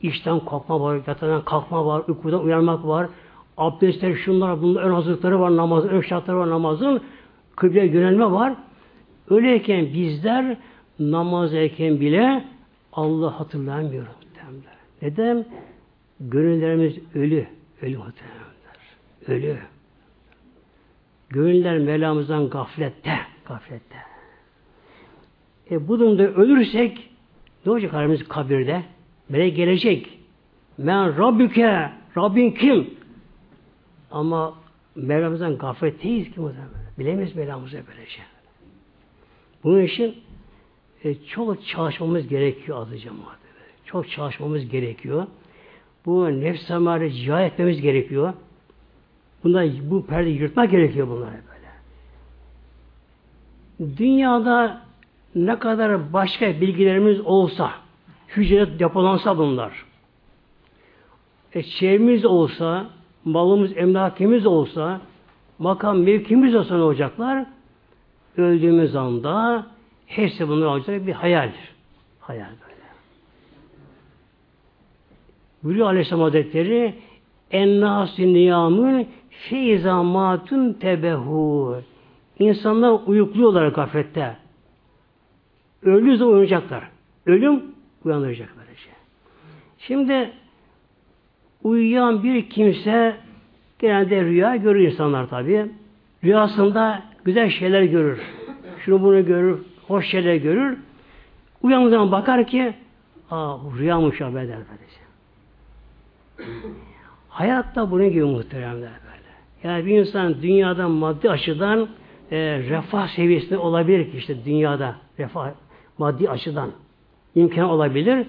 S1: İşten kalkma var, yatağından kalkma var, uykudan uyanmak var. Abdestler, şunlar, bunlar ön hazırlıkları var namazın, ön şartları var namazın. Kıbleye yönelme var. Öyleyken bizler namazdayken bile Allah hatırlamıyoruz. Neden? Gönüllerimiz ölü. Ölü muhtemelenler. Ölü. Gönüller Mevlamızdan gaflette. Gaflette. E bu durumda ölürsek ne olacak halimiz kabirde? Melek gelecek. Men Rabbüke Rabbin kim? Ama Mevlamızdan gafletteyiz ki muhtemelen. Bilemeyiz Mevlamız'a böylece. Bunun için e, çok çalışmamız gerekiyor azı cemaat. Çok çalışmamız gerekiyor. Bu nefs amare cihad etmemiz gerekiyor. Bunlar, bu perde yırtmak gerekiyor bunlara böyle. Dünyada ne kadar başka bilgilerimiz olsa, hücre depolansa bunlar, e, çevremiz olsa, malımız, emlakimiz olsa, makam mevkimiz olsa ne olacaklar? Öldüğümüz anda hepsi bunlar olacak bir hayal. Hayal böyle. Buyuruyor Aleyhisselam Hazretleri Ennâsü niyamın feyzamatun tebehu. İnsanlar uyukluyorlar gaflette. Öldüğü zaman uyanacaklar. Ölüm uyandıracak böylece. Şimdi uyuyan bir kimse genelde rüya görür insanlar tabi. Rüyasında güzel şeyler görür. Şunu bunu görür, hoş şeyler görür. Uyandığı bakar ki aa rüyamış haber der böylece. Hayatta bunun gibi muhteremler. Yani bir insan dünyada maddi açıdan e, refah seviyesinde olabilir ki işte dünyada refah maddi açıdan imkan olabilir.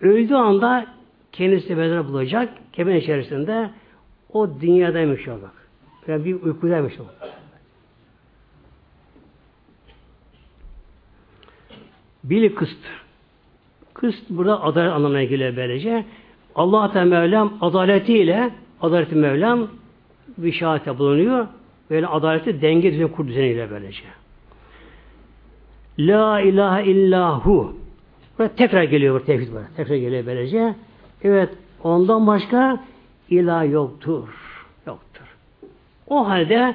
S1: Öldüğü anda kendisi mezara bulacak. Kemen içerisinde o dünyadaymış olacak. Yani bir uykudaymış olacak. Bil kıst. Kıst burada adalet anlamına geliyor böylece. Allah Teala Mevlam adaletiyle adaleti Mevlam bir şahate bulunuyor. Böyle adaleti denge düzen kur düzeniyle böylece. La ilahe illahu. Burada tekrar geliyor bu tevhid böyle. Tekrar geliyor böylece. Evet ondan başka ilah yoktur. Yoktur. O halde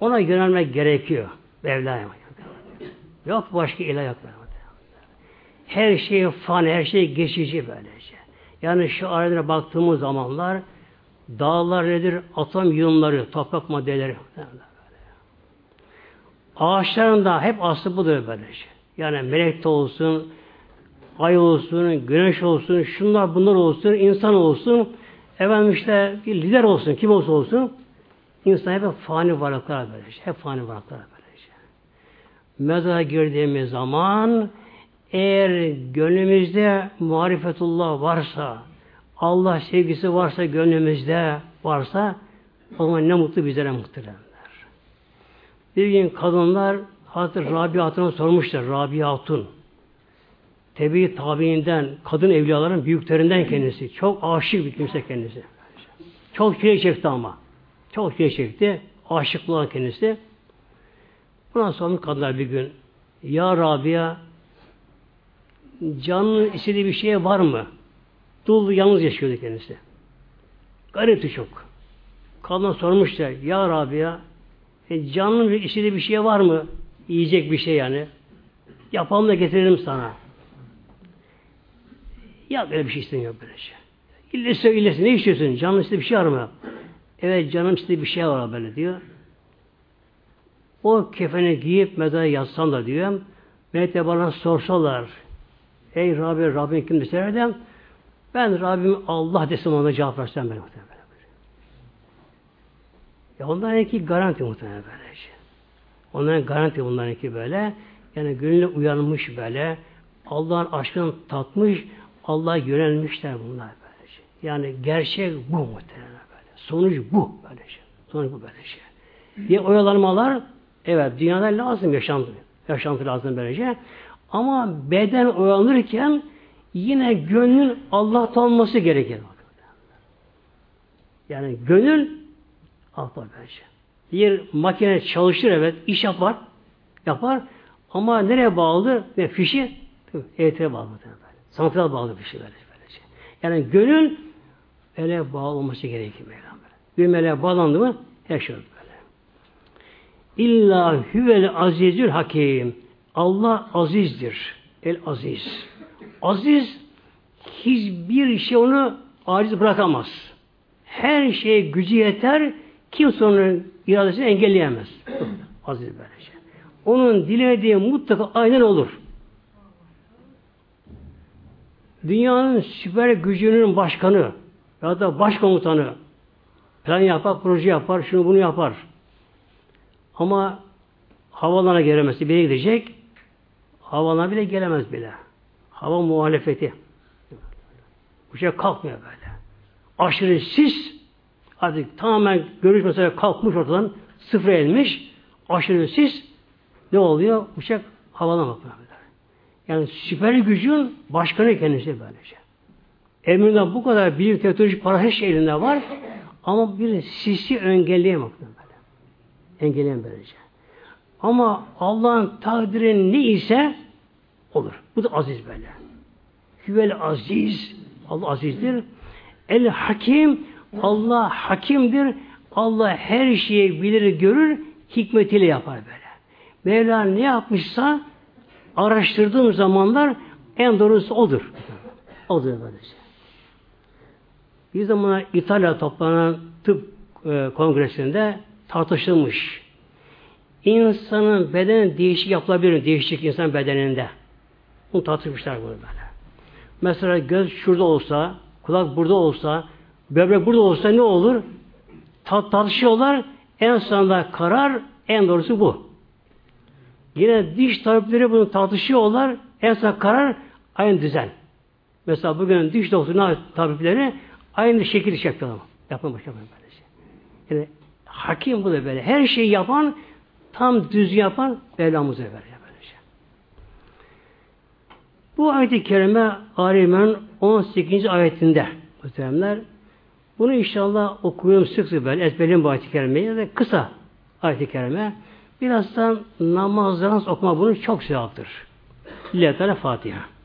S1: ona yönelmek gerekiyor. Mevla'ya. Yok başka ilah yok. Her şey fan, her şey geçici böylece. Yani şu ailelere baktığımız zamanlar dağlar nedir? Atom yığınları, toprak maddeleri. Ağaçların da hep aslı budur böylece. Yani melek de olsun, ay olsun, güneş olsun, şunlar bunlar olsun, insan olsun, efendim işte bir lider olsun, kim olsa olsun, insan hep fani varlıklar böylece. Hep fani varlıklar böylece. Mezara girdiğimiz zaman eğer gönlümüzde marifetullah varsa, Allah sevgisi varsa gönlümüzde varsa o zaman ne mutlu bizlere muhteremler. Bir gün kadınlar Hazreti Rabia Hatun'a sormuşlar. Rabia Hatun. Tebi tabiinden, kadın evliyaların büyüklerinden kendisi. Çok aşık bir kimse kendisi. Çok çile çekti ama. Çok çile çekti. Aşıklı olan kendisi. Bundan sonra kadınlar bir gün Ya Rabia canının istediği bir şeye var mı? Dul yalnız yaşıyordu kendisi. Garipti çok. Kadına sormuşlar. Ya Rabbi ya e, canının bir istediği bir şey var mı? Yiyecek bir şey yani. Yapalım da getirelim sana. Ya böyle bir şey istemiyor böyle şey. İllesi illesi ne istiyorsun? Canın istediği bir şey var mı? Evet canım istediği bir şey var böyle diyor. O kefeni giyip mezara yatsan da diyor. Melekler bana sorsalar Ey Rabbi, Rabbin kim deseler de ben Rabbim Allah desem ona cevap versem ben muhtemelen. Ya onlarınki garanti muhtemelen böyle şey. Onların garanti bunlarınki böyle. Yani gönlü uyanmış böyle. Allah'ın aşkını tatmış, Allah'a yönelmişler bunlar böyle şey. Yani gerçek bu muhtemelen böyle. Sonuç bu böyle şey. Sonuç bu böyle şey. Diye oyalanmalar evet dünyada lazım yaşantı. Yaşantı lazım böylece. Ama beden oyalanırken yine gönlün Allah'ta olması gerekir. Yani gönül Allah'ta böylece. Bir makine çalışır evet, iş yapar, yapar ama nereye bağlı? Ve fişi elektriğe bağlı. Böyle. Santral bağlı bir şey böyle. Yani gönül ele bağlı olması gerekir Mevlam. Bir meleğe bağlandı mı her şey böyle. İlla huvel azizül hakim. Allah azizdir. El aziz. Aziz hiçbir şey onu aciz bırakamaz. Her şeye gücü yeter. Kimse onun iradesini engelleyemez. aziz böyle şey. Onun dilediği mutlaka aynen olur. Dünyanın süper gücünün başkanı ya da başkomutanı plan yapar, proje yapar, şunu bunu yapar. Ama havalarına gelemesi bile gidecek. Havalarına bile gelemez bile. Hava muhalefeti. Bu şey kalkmıyor böyle. Aşırı sis artık tamamen görüş mesela kalkmış ortadan sıfır elmiş. Aşırı sis ne oluyor? Uçak havana bakıyor. Yani süper gücün başkanı kendisi böylece. Emrinde bu kadar büyük teknolojik para her şey elinde var ama bir sisi engelleyemez böyle. Engelleyemez böylece. Ama Allah'ın takdiri ne ise olur. Bu da aziz böyle. Hüvel aziz. Allah azizdir. El hakim. Allah hakimdir. Allah her şeyi bilir, görür, hikmetiyle yapar böyle. Mevla ne yapmışsa araştırdığım zamanlar en doğrusu odur. Odur böylece. Bir zaman İtalya toplanan tıp e, kongresinde tartışılmış. İnsanın bedeni değişik yapılabilir, değişik insan bedeninde. Bunu tartışmışlar bunu böyle. Mesela göz şurada olsa, kulak burada olsa, böbrek burada olsa ne olur? tartışıyorlar. En sonunda karar en doğrusu bu. Yine diş tabipleri bunu tartışıyorlar. En son karar aynı düzen. Mesela bugün diş doktoru tabipleri aynı şekilde iş yapıyorlar. Yapın başka böyle şey. Yani hakim bu da böyle. Her şeyi yapan, tam düz yapan Mevlamız'a böyle. Bu ayet-i kerime Alimen 18. ayetinde muhteremler bunu inşallah okuyalım sık sık böyle ezberleyin bu ayet-i kerimeyi de kısa ayet-i kerime. Birazdan namazlarınız okuma bunu çok sevaptır. Lillahi Teala Fatiha.